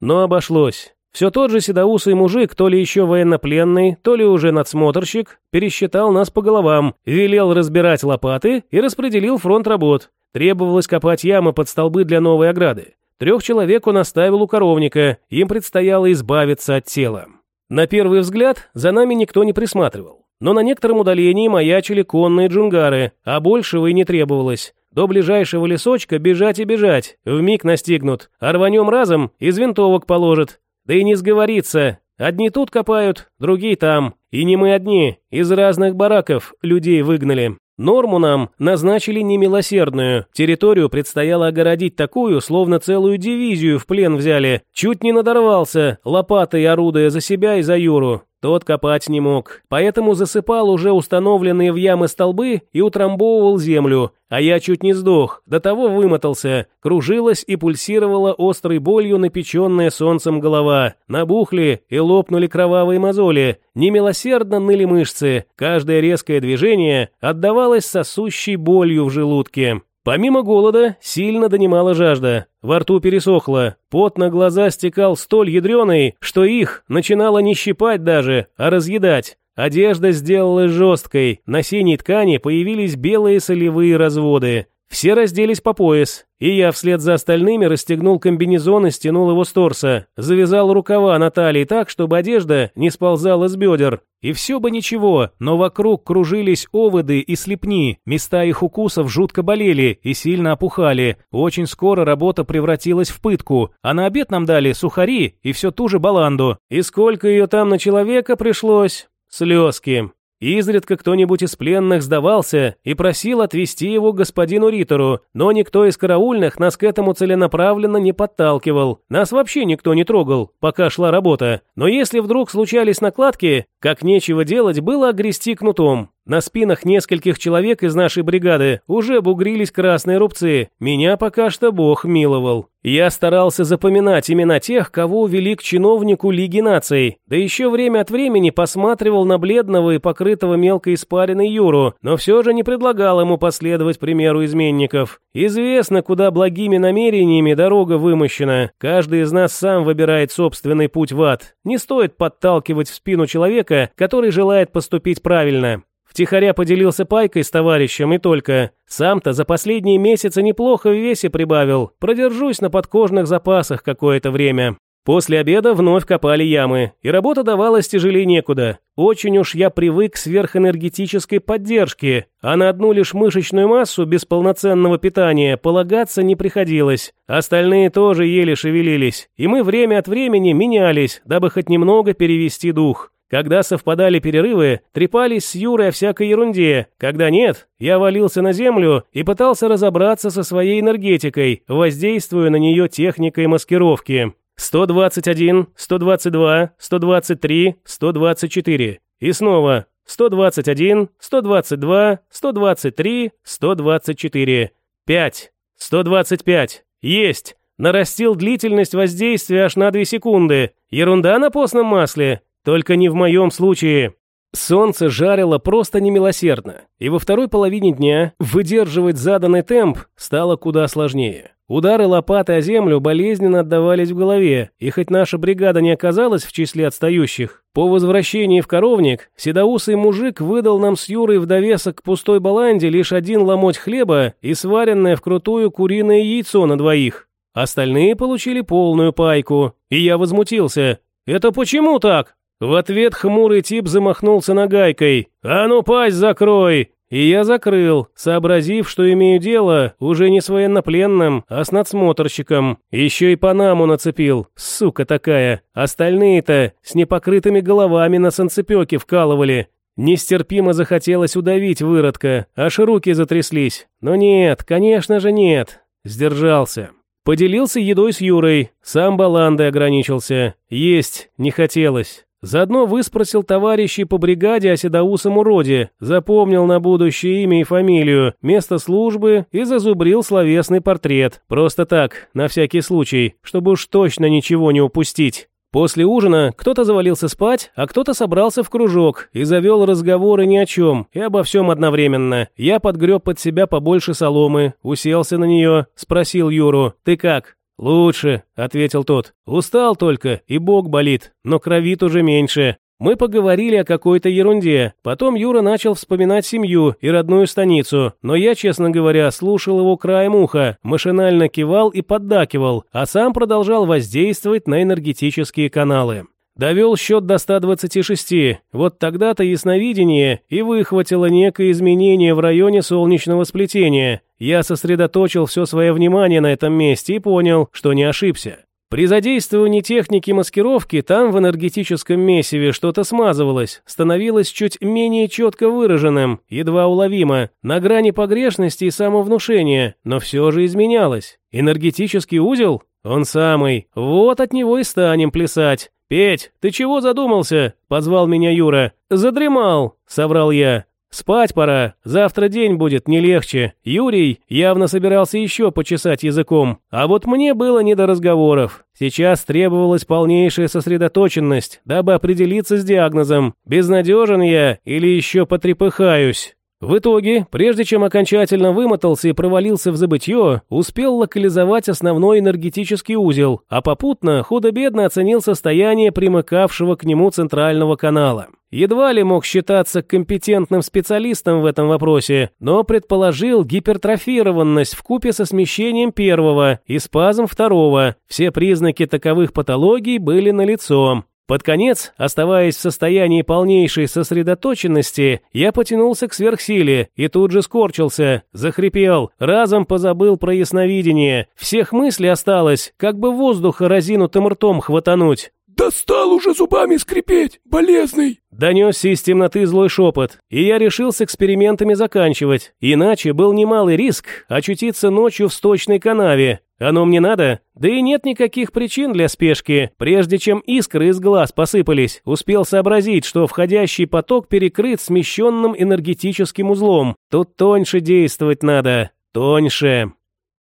Но обошлось. Все тот же седоусый мужик, то ли еще военнопленный, то ли уже надсмотрщик, пересчитал нас по головам, велел разбирать лопаты и распределил фронт работ. Требовалось копать ямы под столбы для новой ограды. Трех человек он оставил у коровника, им предстояло избавиться от тела. На первый взгляд за нами никто не присматривал. Но на некотором удалении маячили конные джунгары, а большего и не требовалось. До ближайшего лесочка бежать и бежать, вмиг настигнут, а рванем разом из винтовок положат. Да и не сговориться. Одни тут копают, другие там. И не мы одни, из разных бараков людей выгнали. Норму нам назначили немилосердную. Территорию предстояло огородить такую, словно целую дивизию в плен взяли. Чуть не надорвался, лопатой орудуя за себя и за Юру. Тот копать не мог, поэтому засыпал уже установленные в ямы столбы и утрамбовывал землю, а я чуть не сдох, до того вымотался, кружилась и пульсировала острой болью напеченная солнцем голова, набухли и лопнули кровавые мозоли, немилосердно ныли мышцы, каждое резкое движение отдавалось сосущей болью в желудке. Помимо голода, сильно донимала жажда. Во рту пересохло, пот на глаза стекал столь ядреный, что их начинало не щипать даже, а разъедать. Одежда сделалась жесткой, на синей ткани появились белые солевые разводы. Все разделись по пояс, и я вслед за остальными расстегнул комбинезон и стянул его с торса, завязал рукава на талии так, чтобы одежда не сползала с бедер. И все бы ничего, но вокруг кружились оводы и слепни, места их укусов жутко болели и сильно опухали. Очень скоро работа превратилась в пытку, а на обед нам дали сухари и все ту же баланду. И сколько ее там на человека пришлось? Слезки. Изредка кто-нибудь из пленных сдавался и просил отвезти его к господину Ритору, но никто из караульных нас к этому целенаправленно не подталкивал. Нас вообще никто не трогал, пока шла работа. Но если вдруг случались накладки, как нечего делать было огрести кнутом. На спинах нескольких человек из нашей бригады уже бугрились красные рубцы. Меня пока что Бог миловал. Я старался запоминать имена тех, кого увели к чиновнику Лиги наций. Да еще время от времени посматривал на бледного и покрытого мелкой испариной Юру, но все же не предлагал ему последовать примеру изменников. Известно, куда благими намерениями дорога вымощена. Каждый из нас сам выбирает собственный путь в ад. Не стоит подталкивать в спину человека, который желает поступить правильно. Втихаря поделился пайкой с товарищем и только. Сам-то за последние месяцы неплохо в весе прибавил. Продержусь на подкожных запасах какое-то время. После обеда вновь копали ямы, и работа давалась тяжелее некуда. Очень уж я привык к сверхэнергетической поддержке, а на одну лишь мышечную массу без полноценного питания полагаться не приходилось. Остальные тоже еле шевелились, и мы время от времени менялись, дабы хоть немного перевести дух. Когда совпадали перерывы, трепались с Юрой о всякой ерунде. Когда нет, я валился на землю и пытался разобраться со своей энергетикой, воздействуя на нее техникой маскировки. 121, 122, 123, 124. И снова 121, 122, 123, 124. 5. 125. Есть. Нарастил длительность воздействия аж на 2 секунды. Ерунда на постном масле. Только не в моем случае. Солнце жарило просто немилосердно, и во второй половине дня выдерживать заданный темп стало куда сложнее. Удары лопаты о землю болезненно отдавались в голове, и хоть наша бригада не оказалась в числе отстающих, по возвращении в коровник седоусый мужик выдал нам с Юрой в довесок к пустой баланде лишь один ломоть хлеба и сваренное вкрутую куриное яйцо на двоих. Остальные получили полную пайку, и я возмутился. «Это почему так?» В ответ хмурый тип замахнулся нагайкой. «А ну пасть закрой!» И я закрыл, сообразив, что имею дело уже не с военнопленным, а с надсмотрщиком. Еще и Панаму нацепил, сука такая. Остальные-то с непокрытыми головами на санцепёке вкалывали. Нестерпимо захотелось удавить выродка, аж руки затряслись. Но нет, конечно же нет. Сдержался. Поделился едой с Юрой, сам баландой ограничился. Есть не хотелось. Заодно выспросил товарищей по бригаде о седоусом уроде, запомнил на будущее имя и фамилию, место службы и зазубрил словесный портрет. Просто так, на всякий случай, чтобы уж точно ничего не упустить. После ужина кто-то завалился спать, а кто-то собрался в кружок и завел разговоры ни о чем и обо всем одновременно. Я подгреб под себя побольше соломы, уселся на нее, спросил Юру «Ты как?» «Лучше», — ответил тот. «Устал только, и бок болит, но кровит уже меньше». Мы поговорили о какой-то ерунде. Потом Юра начал вспоминать семью и родную станицу, но я, честно говоря, слушал его краем уха, машинально кивал и поддакивал, а сам продолжал воздействовать на энергетические каналы. Довел счет до 126. Вот тогда-то ясновидение и выхватило некое изменение в районе солнечного сплетения. Я сосредоточил все свое внимание на этом месте и понял, что не ошибся. При задействовании техники маскировки там в энергетическом месиве что-то смазывалось, становилось чуть менее четко выраженным, едва уловимо, на грани погрешности и самовнушения, но все же изменялось. Энергетический узел? Он самый. Вот от него и станем плясать. «Петь, ты чего задумался?» – позвал меня Юра. «Задремал», – соврал я. «Спать пора, завтра день будет не легче». Юрий явно собирался еще почесать языком, а вот мне было не до разговоров. Сейчас требовалась полнейшая сосредоточенность, дабы определиться с диагнозом, безнадежен я или еще потрепыхаюсь. В итоге, прежде чем окончательно вымотался и провалился в забытье, успел локализовать основной энергетический узел, а попутно худо-бедно оценил состояние примыкавшего к нему центрального канала. Едва ли мог считаться компетентным специалистом в этом вопросе, но предположил гипертрофированность в купе со смещением первого и спазм второго. Все признаки таковых патологий были налицо. Под конец, оставаясь в состоянии полнейшей сосредоточенности, я потянулся к сверхсиле и тут же скорчился, захрипел, разом позабыл про ясновидение. Всех мыслей осталось, как бы воздуха разинутым ртом хватануть.
«Достал уже зубами скрипеть, болезный!»
Донесся из темноты злой шепот, и я решил с экспериментами заканчивать. Иначе был немалый риск очутиться ночью в сточной канаве, оно мне надо? Да и нет никаких причин для спешки. Прежде чем искры из глаз посыпались, успел сообразить, что входящий поток перекрыт смещенным энергетическим узлом. Тут тоньше действовать надо. Тоньше.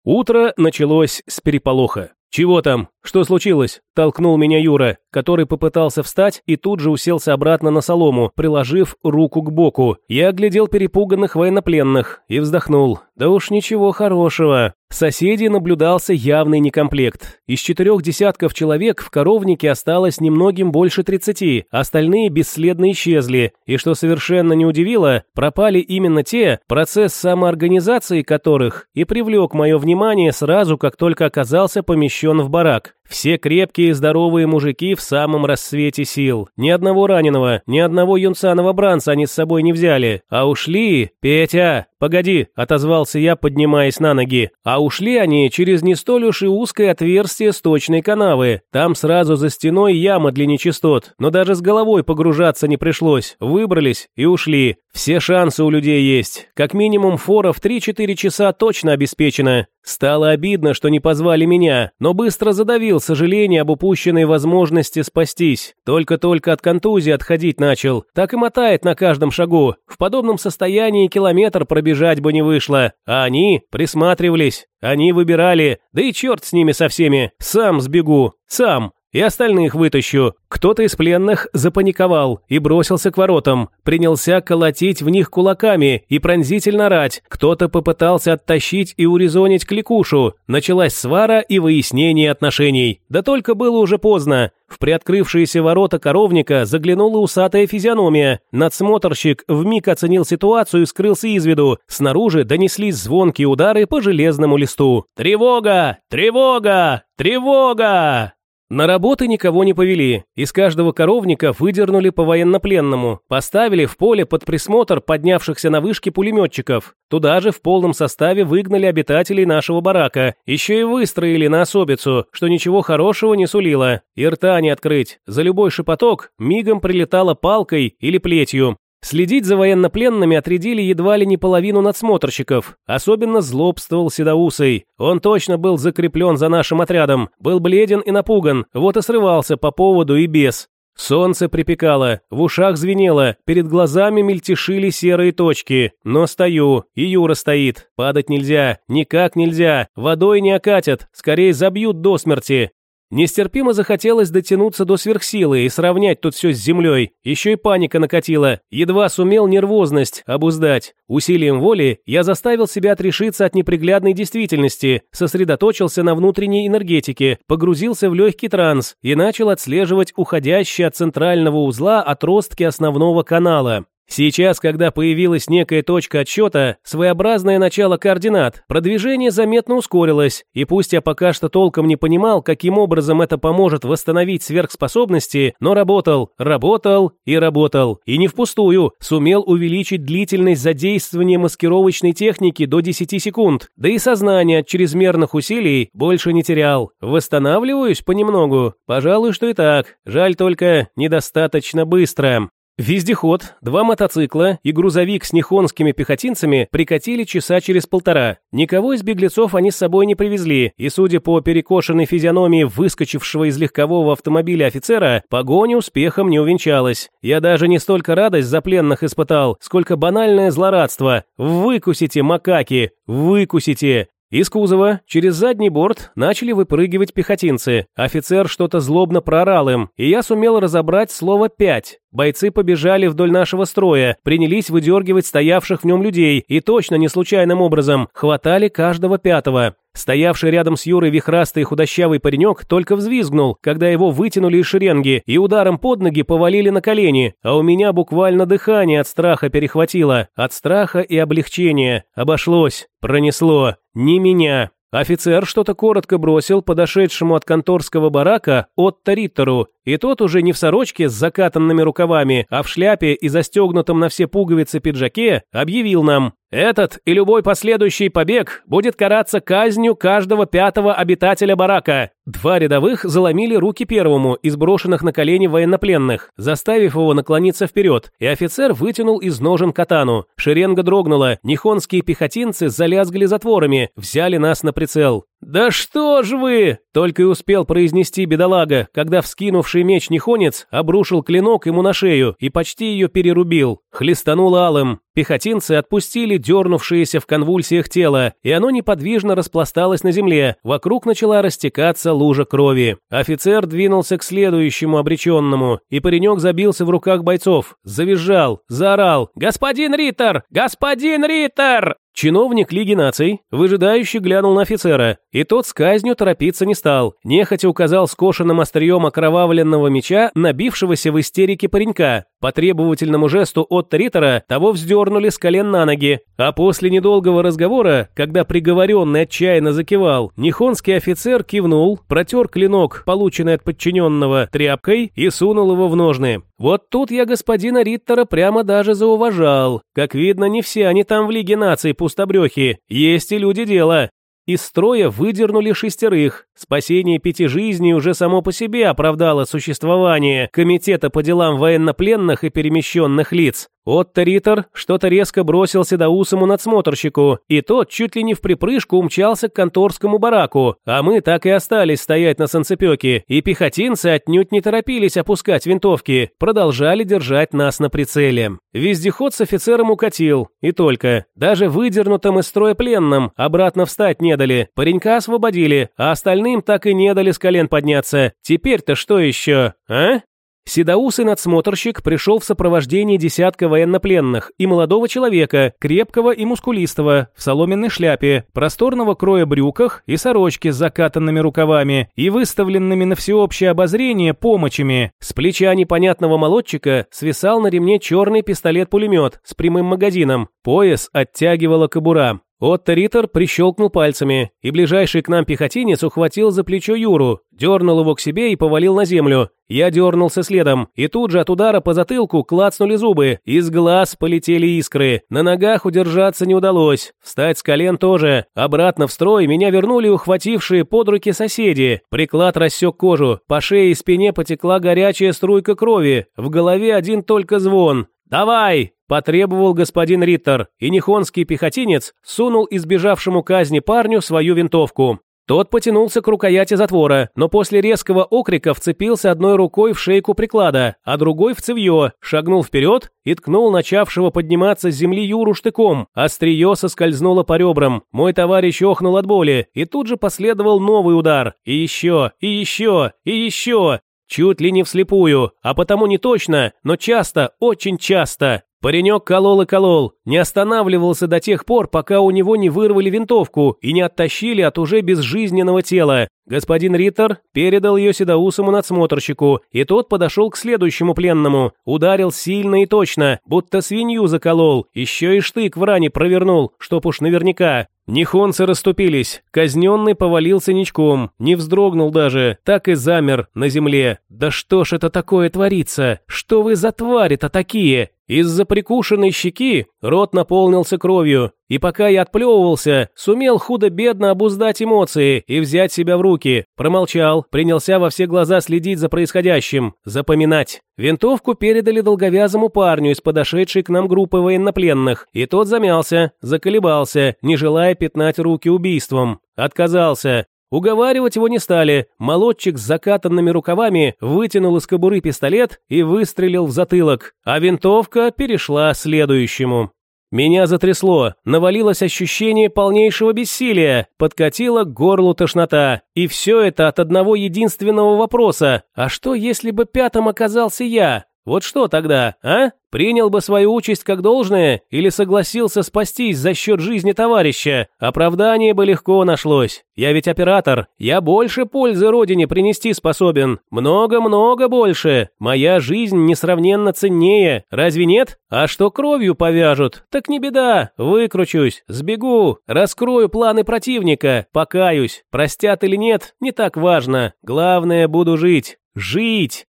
Утро началось с переполоха. «Чего там? Что случилось?» – толкнул меня Юра, который попытался встать и тут же уселся обратно на солому, приложив руку к боку. Я оглядел перепуганных военнопленных и вздохнул. «Да уж ничего хорошего. Соседей наблюдался явный некомплект. Из четырех десятков человек в коровнике осталось немногим больше тридцати, остальные бесследно исчезли, и что совершенно не удивило, пропали именно те, процесс самоорганизации которых и привлек мое внимание сразу, как только оказался помещен в барак. Все крепкие и здоровые мужики в самом рассвете сил. Ни одного раненого, ни одного юнца-новобранца они с собой не взяли. А ушли... Петя, «Погоди», — отозвался я, поднимаясь на ноги. А ушли они через не столь уж и узкое отверстие сточной канавы. Там сразу за стеной яма для нечистот. Но даже с головой погружаться не пришлось. Выбрались и ушли. Все шансы у людей есть. Как минимум фора в 3-4 часа точно обеспечена. Стало обидно, что не позвали меня, но быстро задавил сожаление об упущенной возможности спастись. Только-только от контузии отходить начал. Так и мотает на каждом шагу. В подобном состоянии километр пробежать бы не вышло. А они присматривались. Они выбирали. Да и черт с ними со всеми. Сам сбегу. Сам и остальных вытащу. Кто-то из пленных запаниковал и бросился к воротам, принялся колотить в них кулаками и пронзительно рать. Кто-то попытался оттащить и урезонить кликушу. Началась свара и выяснение отношений. Да только было уже поздно. В приоткрывшиеся ворота коровника заглянула усатая физиономия. Надсмотрщик вмиг оценил ситуацию и скрылся из виду. Снаружи донеслись звонкие удары по железному листу. «Тревога! Тревога! Тревога!» На работы никого не повели, из каждого коровника выдернули по военнопленному, поставили в поле под присмотр поднявшихся на вышке пулеметчиков. Туда же в полном составе выгнали обитателей нашего барака, еще и выстроили на особицу, что ничего хорошего не сулило. И рта не открыть, за любой шепоток мигом прилетала палкой или плетью. Следить за военнопленными отрядили едва ли не половину надсмотрщиков. Особенно злобствовал Седоусый. Он точно был закреплен за нашим отрядом, был бледен и напуган, вот и срывался по поводу и без. Солнце припекало, в ушах звенело, перед глазами мельтешили серые точки. Но стою, и Юра стоит. Падать нельзя, никак нельзя. Водой не окатят, скорее забьют до смерти. Нестерпимо захотелось дотянуться до сверхсилы и сравнять тут все с землей. Еще и паника накатила. Едва сумел нервозность обуздать. Усилием воли я заставил себя отрешиться от неприглядной действительности, сосредоточился на внутренней энергетике, погрузился в легкий транс и начал отслеживать уходящие от центрального узла отростки основного канала. Сейчас, когда появилась некая точка отсчета, своеобразное начало координат, продвижение заметно ускорилось, и пусть я пока что толком не понимал, каким образом это поможет восстановить сверхспособности, но работал, работал и работал, и не впустую, сумел увеличить длительность задействования маскировочной техники до 10 секунд, да и сознание от чрезмерных усилий больше не терял. Восстанавливаюсь понемногу, пожалуй, что и так, жаль только недостаточно быстро. Вездеход, два мотоцикла и грузовик с нихонскими пехотинцами прикатили часа через полтора. Никого из беглецов они с собой не привезли, и, судя по перекошенной физиономии выскочившего из легкового автомобиля офицера, погоня успехом не увенчалась. Я даже не столько радость за пленных испытал, сколько банальное злорадство. «Выкусите, макаки! Выкусите!» Из кузова через задний борт начали выпрыгивать пехотинцы. Офицер что-то злобно прорал им, и я сумел разобрать слово «пять». Бойцы побежали вдоль нашего строя, принялись выдергивать стоявших в нем людей и точно не случайным образом хватали каждого пятого. Стоявший рядом с Юрой вихрастый худощавый паренек только взвизгнул, когда его вытянули из шеренги и ударом под ноги повалили на колени, а у меня буквально дыхание от страха перехватило, от страха и облегчения. Обошлось, пронесло, не меня. Офицер что-то коротко бросил подошедшему от конторского барака Отто Риттеру, и тот уже не в сорочке с закатанными рукавами, а в шляпе и застегнутом на все пуговицы пиджаке объявил нам «Этот и любой последующий побег будет караться казнью каждого пятого обитателя барака». Два рядовых заломили руки первому из брошенных на колени военнопленных, заставив его наклониться вперед, и офицер вытянул из ножен катану. Шеренга дрогнула, нихонские пехотинцы залязгали затворами, взяли нас на прицел. «Да что ж вы!» — только и успел произнести бедолага, когда вскинувший меч Нихонец обрушил клинок ему на шею и почти ее перерубил. Хлестанул алым. Пехотинцы отпустили дернувшееся в конвульсиях тело, и оно неподвижно распласталось на земле. Вокруг начала растекаться лужа крови. Офицер двинулся к следующему обреченному, и паренек забился в руках бойцов. Завизжал, заорал «Господин Риттер! Господин Риттер!» Чиновник Лиги наций, выжидающий глянул на офицера, и тот с казнью торопиться не стал, нехотя указал скошенным острием окровавленного меча набившегося в истерике паренька. По требовательному жесту от Риттера того вздернули с колен на ноги. А после недолгого разговора, когда приговоренный отчаянно закивал, Нихонский офицер кивнул, протер клинок, полученный от подчиненного, тряпкой и сунул его в ножны. Вот тут я господина Риттера прямо даже зауважал. Как видно, не все они там в Лиге наций пустобрехи. Есть и люди дела. Из строя выдернули шестерых. Спасение пяти жизней уже само по себе оправдало существование Комитета по делам военнопленных и перемещенных лиц. Отто Риттер что-то резко бросил седоусому надсмотрщику, и тот чуть ли не в припрыжку умчался к конторскому бараку, а мы так и остались стоять на санцепёке, и пехотинцы отнюдь не торопились опускать винтовки, продолжали держать нас на прицеле. Вездеход с офицером укатил, и только. Даже выдернутым из строя пленным обратно встать не дали, паренька освободили, а остальным так и не дали с колен подняться. Теперь-то что еще, а? Седоусый надсмотрщик пришел в сопровождении десятка военнопленных и молодого человека, крепкого и мускулистого, в соломенной шляпе, просторного кроя брюках и сорочке с закатанными рукавами и выставленными на всеобщее обозрение помощами. С плеча непонятного молодчика свисал на ремне черный пистолет-пулемет с прямым магазином, пояс оттягивала кобура. Отто Риттер прищелкнул пальцами, и ближайший к нам пехотинец ухватил за плечо Юру, дернул его к себе и повалил на землю. Я дернулся следом, и тут же от удара по затылку клацнули зубы, из глаз полетели искры. На ногах удержаться не удалось, встать с колен тоже. Обратно в строй меня вернули ухватившие под руки соседи. Приклад рассек кожу, по шее и спине потекла горячая струйка крови, в голове один только звон. «Давай!» – потребовал господин Риттер, и нихонский пехотинец сунул избежавшему казни парню свою винтовку. Тот потянулся к рукояти затвора, но после резкого окрика вцепился одной рукой в шейку приклада, а другой в цевье, шагнул вперед и ткнул начавшего подниматься с земли Юру штыком. Острие соскользнуло по ребрам. Мой товарищ охнул от боли, и тут же последовал новый удар. И еще, и еще, и еще. Чуть ли не вслепую, а потому не точно, но часто, очень часто. Паренек колол и колол, не останавливался до тех пор, пока у него не вырвали винтовку и не оттащили от уже безжизненного тела. Господин Риттер передал ее седоусому надсмотрщику, и тот подошел к следующему пленному. Ударил сильно и точно, будто свинью заколол, еще и штык в ране провернул, чтоб уж наверняка. Нихонцы расступились, казненный повалился ничком, не вздрогнул даже, так и замер на земле. «Да что ж это такое творится? Что вы за твари-то такие?» Из-за прикушенной щеки рот наполнился кровью, и пока я отплевывался, сумел худо-бедно обуздать эмоции и взять себя в руки. Промолчал, принялся во все глаза следить за происходящим, запоминать. Винтовку передали долговязому парню из подошедшей к нам группы военнопленных, и тот замялся, заколебался, не желая пятнать руки убийством. Отказался. Уговаривать его не стали. Молодчик с закатанными рукавами вытянул из кобуры пистолет и выстрелил в затылок, а винтовка перешла следующему. Меня затрясло, навалилось ощущение полнейшего бессилия, подкатила к горлу тошнота. И все это от одного единственного вопроса. А что, если бы пятым оказался я? Вот что тогда, а? Принял бы свою участь как должное или согласился спастись за счет жизни товарища? Оправдание бы легко нашлось. Я ведь оператор. Я больше пользы родине принести способен. Много-много больше. Моя жизнь несравненно ценнее. Разве нет? А что кровью повяжут? Так не беда. Выкручусь. Сбегу. Раскрою планы противника. Покаюсь. Простят или нет, не так важно. Главное, буду жить. Жить!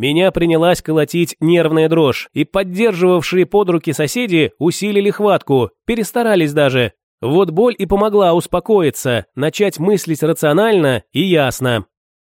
Меня принялась колотить нервная дрожь, и поддерживавшие под руки соседи усилили хватку, перестарались даже. Вот боль и помогла успокоиться, начать мыслить рационально и ясно.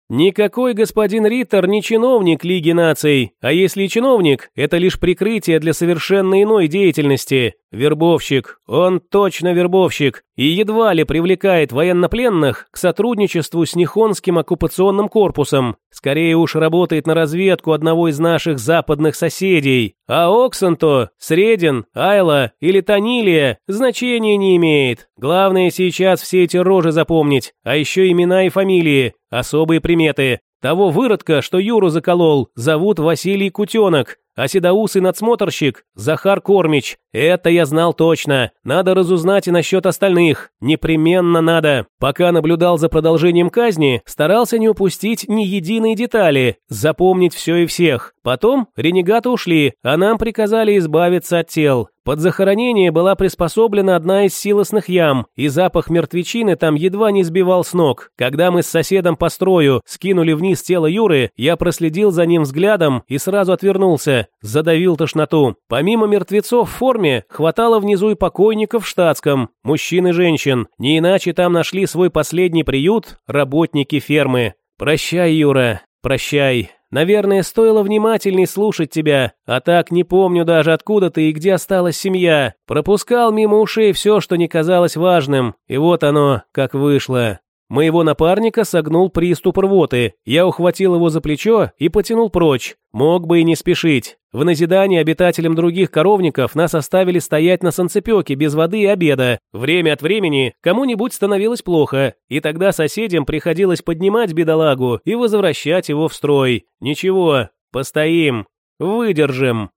Никакой господин Риттер не чиновник Лиги наций, а если чиновник, это лишь прикрытие для совершенно иной деятельности. Вербовщик, он точно вербовщик, и едва ли привлекает военнопленных к сотрудничеству с Нихонским оккупационным корпусом. Скорее уж работает на разведку одного из наших западных соседей. А Оксанто, Средин, Айла или Танилия значения не имеет. Главное сейчас все эти рожи запомнить, а еще имена и фамилии, особые приметы. Того выродка, что Юру заколол, зовут Василий Кутенок, а седоусый надсмотрщик – Захар Кормич. Это я знал точно. Надо разузнать и насчет остальных. Непременно надо. Пока наблюдал за продолжением казни, старался не упустить ни единой детали, запомнить все и всех. Потом ренегаты ушли, а нам приказали избавиться от тел. Под захоронение была приспособлена одна из силосных ям, и запах мертвечины там едва не сбивал с ног. Когда мы с соседом по строю скинули вниз тело Юры, я проследил за ним взглядом и сразу отвернулся, задавил тошноту. Помимо мертвецов в форме, хватало внизу и покойников в штатском, мужчин и женщин. Не иначе там нашли свой последний приют работники фермы. «Прощай, Юра, прощай». Наверное, стоило внимательней слушать тебя, а так не помню даже откуда ты и где осталась семья. Пропускал мимо ушей все, что не казалось важным, и вот оно, как вышло. Моего напарника согнул приступ рвоты. Я ухватил его за плечо и потянул прочь. Мог бы и не спешить. В назидание обитателям других коровников нас оставили стоять на санцепёке без воды и обеда. Время от времени кому-нибудь становилось плохо, и тогда соседям приходилось поднимать бедолагу и возвращать его в строй. Ничего, постоим, выдержим.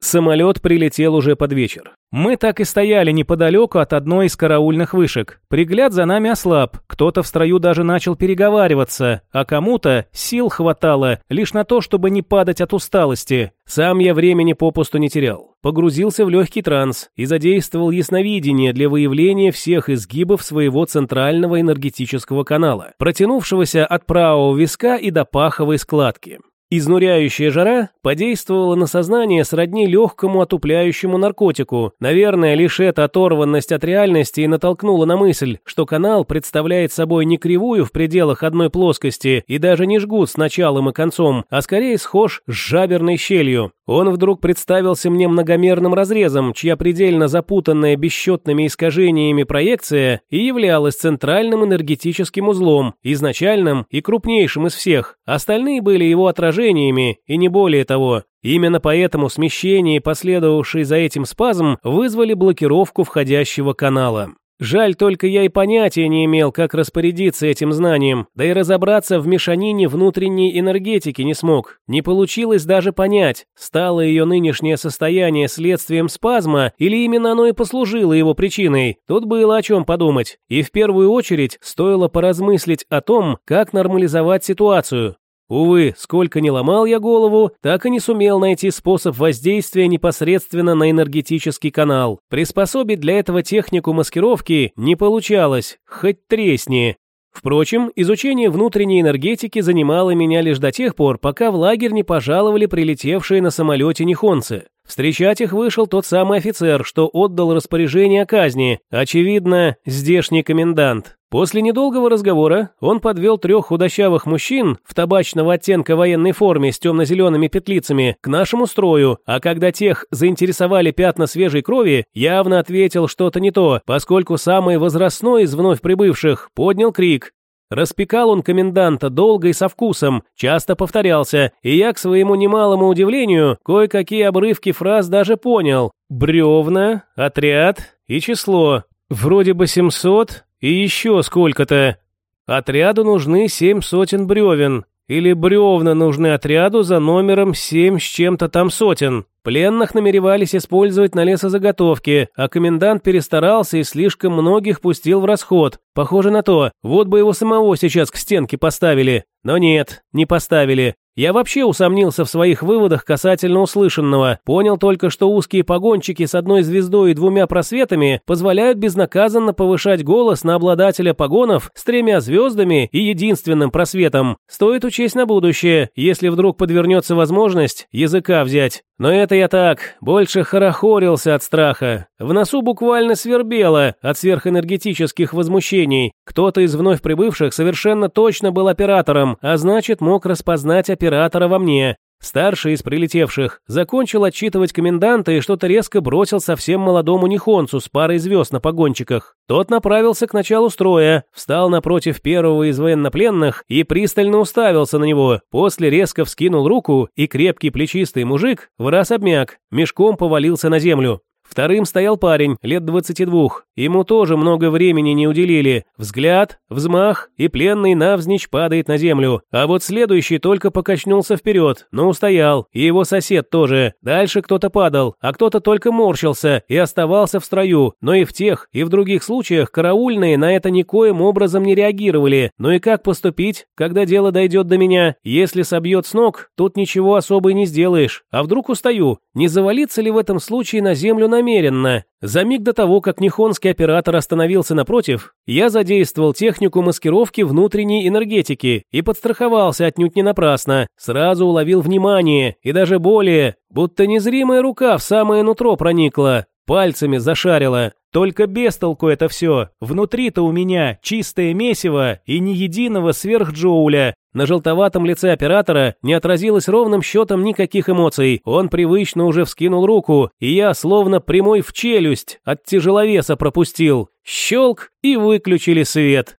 Самолет прилетел уже под вечер. Мы так и стояли неподалеку от одной из караульных вышек. Пригляд за нами ослаб, кто-то в строю даже начал переговариваться, а кому-то сил хватало лишь на то, чтобы не падать от усталости. Сам я времени попусту не терял. Погрузился в легкий транс и задействовал ясновидение для выявления всех изгибов своего центрального энергетического канала, протянувшегося от правого виска и до паховой складки. Изнуряющая жара подействовала на сознание сродни легкому отупляющему наркотику. Наверное, лишь эта оторванность от реальности и натолкнула на мысль, что канал представляет собой не кривую в пределах одной плоскости и даже не жгут с началом и концом, а скорее схож с жаберной щелью. Он вдруг представился мне многомерным разрезом, чья предельно запутанная бесчетными искажениями проекция и являлась центральным энергетическим узлом, изначальным и крупнейшим из всех. Остальные были его отражениями движениями, и не более того. Именно поэтому смещение и последовавший за этим спазм вызвали блокировку входящего канала. Жаль, только я и понятия не имел, как распорядиться этим знанием, да и разобраться в мешанине внутренней энергетики не смог. Не получилось даже понять, стало ее нынешнее состояние следствием спазма или именно оно и послужило его причиной. Тут было о чем подумать. И в первую очередь стоило поразмыслить о том, как нормализовать ситуацию. Увы, сколько ни ломал я голову, так и не сумел найти способ воздействия непосредственно на энергетический канал. Приспособить для этого технику маскировки не получалось, хоть тресни. Впрочем, изучение внутренней энергетики занимало меня лишь до тех пор, пока в лагерь не пожаловали прилетевшие на самолете нихонцы. Встречать их вышел тот самый офицер, что отдал распоряжение о казни, очевидно, здешний комендант. После недолгого разговора он подвел трех худощавых мужчин в табачного оттенка военной форме с темно-зелеными петлицами к нашему строю, а когда тех заинтересовали пятна свежей крови, явно ответил что-то не то, поскольку самый возрастной из вновь прибывших поднял крик Распекал он коменданта долго и со вкусом, часто повторялся, и я, к своему немалому удивлению, кое-какие обрывки фраз даже понял. Бревна, отряд и число. Вроде бы 700 и еще сколько-то. Отряду нужны семь сотен бревен, или бревна нужны отряду за номером семь с чем-то там сотен. Пленных намеревались использовать на лесозаготовки, а комендант перестарался и слишком многих пустил в расход. Похоже на то, вот бы его самого сейчас к стенке поставили. Но нет, не поставили. Я вообще усомнился в своих выводах касательно услышанного. Понял только, что узкие погончики с одной звездой и двумя просветами позволяют безнаказанно повышать голос на обладателя погонов с тремя звездами и единственным просветом. Стоит учесть на будущее, если вдруг подвернется возможность языка взять. Но это я так, больше хорохорился от страха. В носу буквально свербело от сверхэнергетических возмущений. Кто-то из вновь прибывших совершенно точно был оператором, а значит мог распознать оператора во мне. Старший из прилетевших закончил отчитывать коменданта и что-то резко бросил совсем молодому нихонцу с парой звезд на погончиках. Тот направился к началу строя, встал напротив первого из военнопленных и пристально уставился на него. После резко вскинул руку, и крепкий плечистый мужик в раз обмяк, мешком повалился на землю. Вторым стоял парень, лет 22. Ему тоже много времени не уделили. Взгляд, взмах, и пленный навзничь падает на землю. А вот следующий только покачнулся вперед, но устоял. И его сосед тоже. Дальше кто-то падал, а кто-то только морщился и оставался в строю. Но и в тех, и в других случаях караульные на это никоим образом не реагировали. Ну и как поступить, когда дело дойдет до меня? Если собьет с ног, тут ничего особо и не сделаешь. А вдруг устаю? Не завалиться ли в этом случае на землю намеренно? За миг до того, как Нихонский оператор остановился напротив, я задействовал технику маскировки внутренней энергетики и подстраховался отнюдь не напрасно. Сразу уловил внимание и даже более, будто незримая рука в самое нутро проникла, пальцами зашарила. Только без толку это все. Внутри-то у меня чистое месиво и ни единого сверхджоуля. На желтоватом лице оператора не отразилось ровным счетом никаких эмоций. Он привычно уже вскинул руку, и я, словно прямой в челюсть, от тяжеловеса пропустил. Щелк и выключили свет.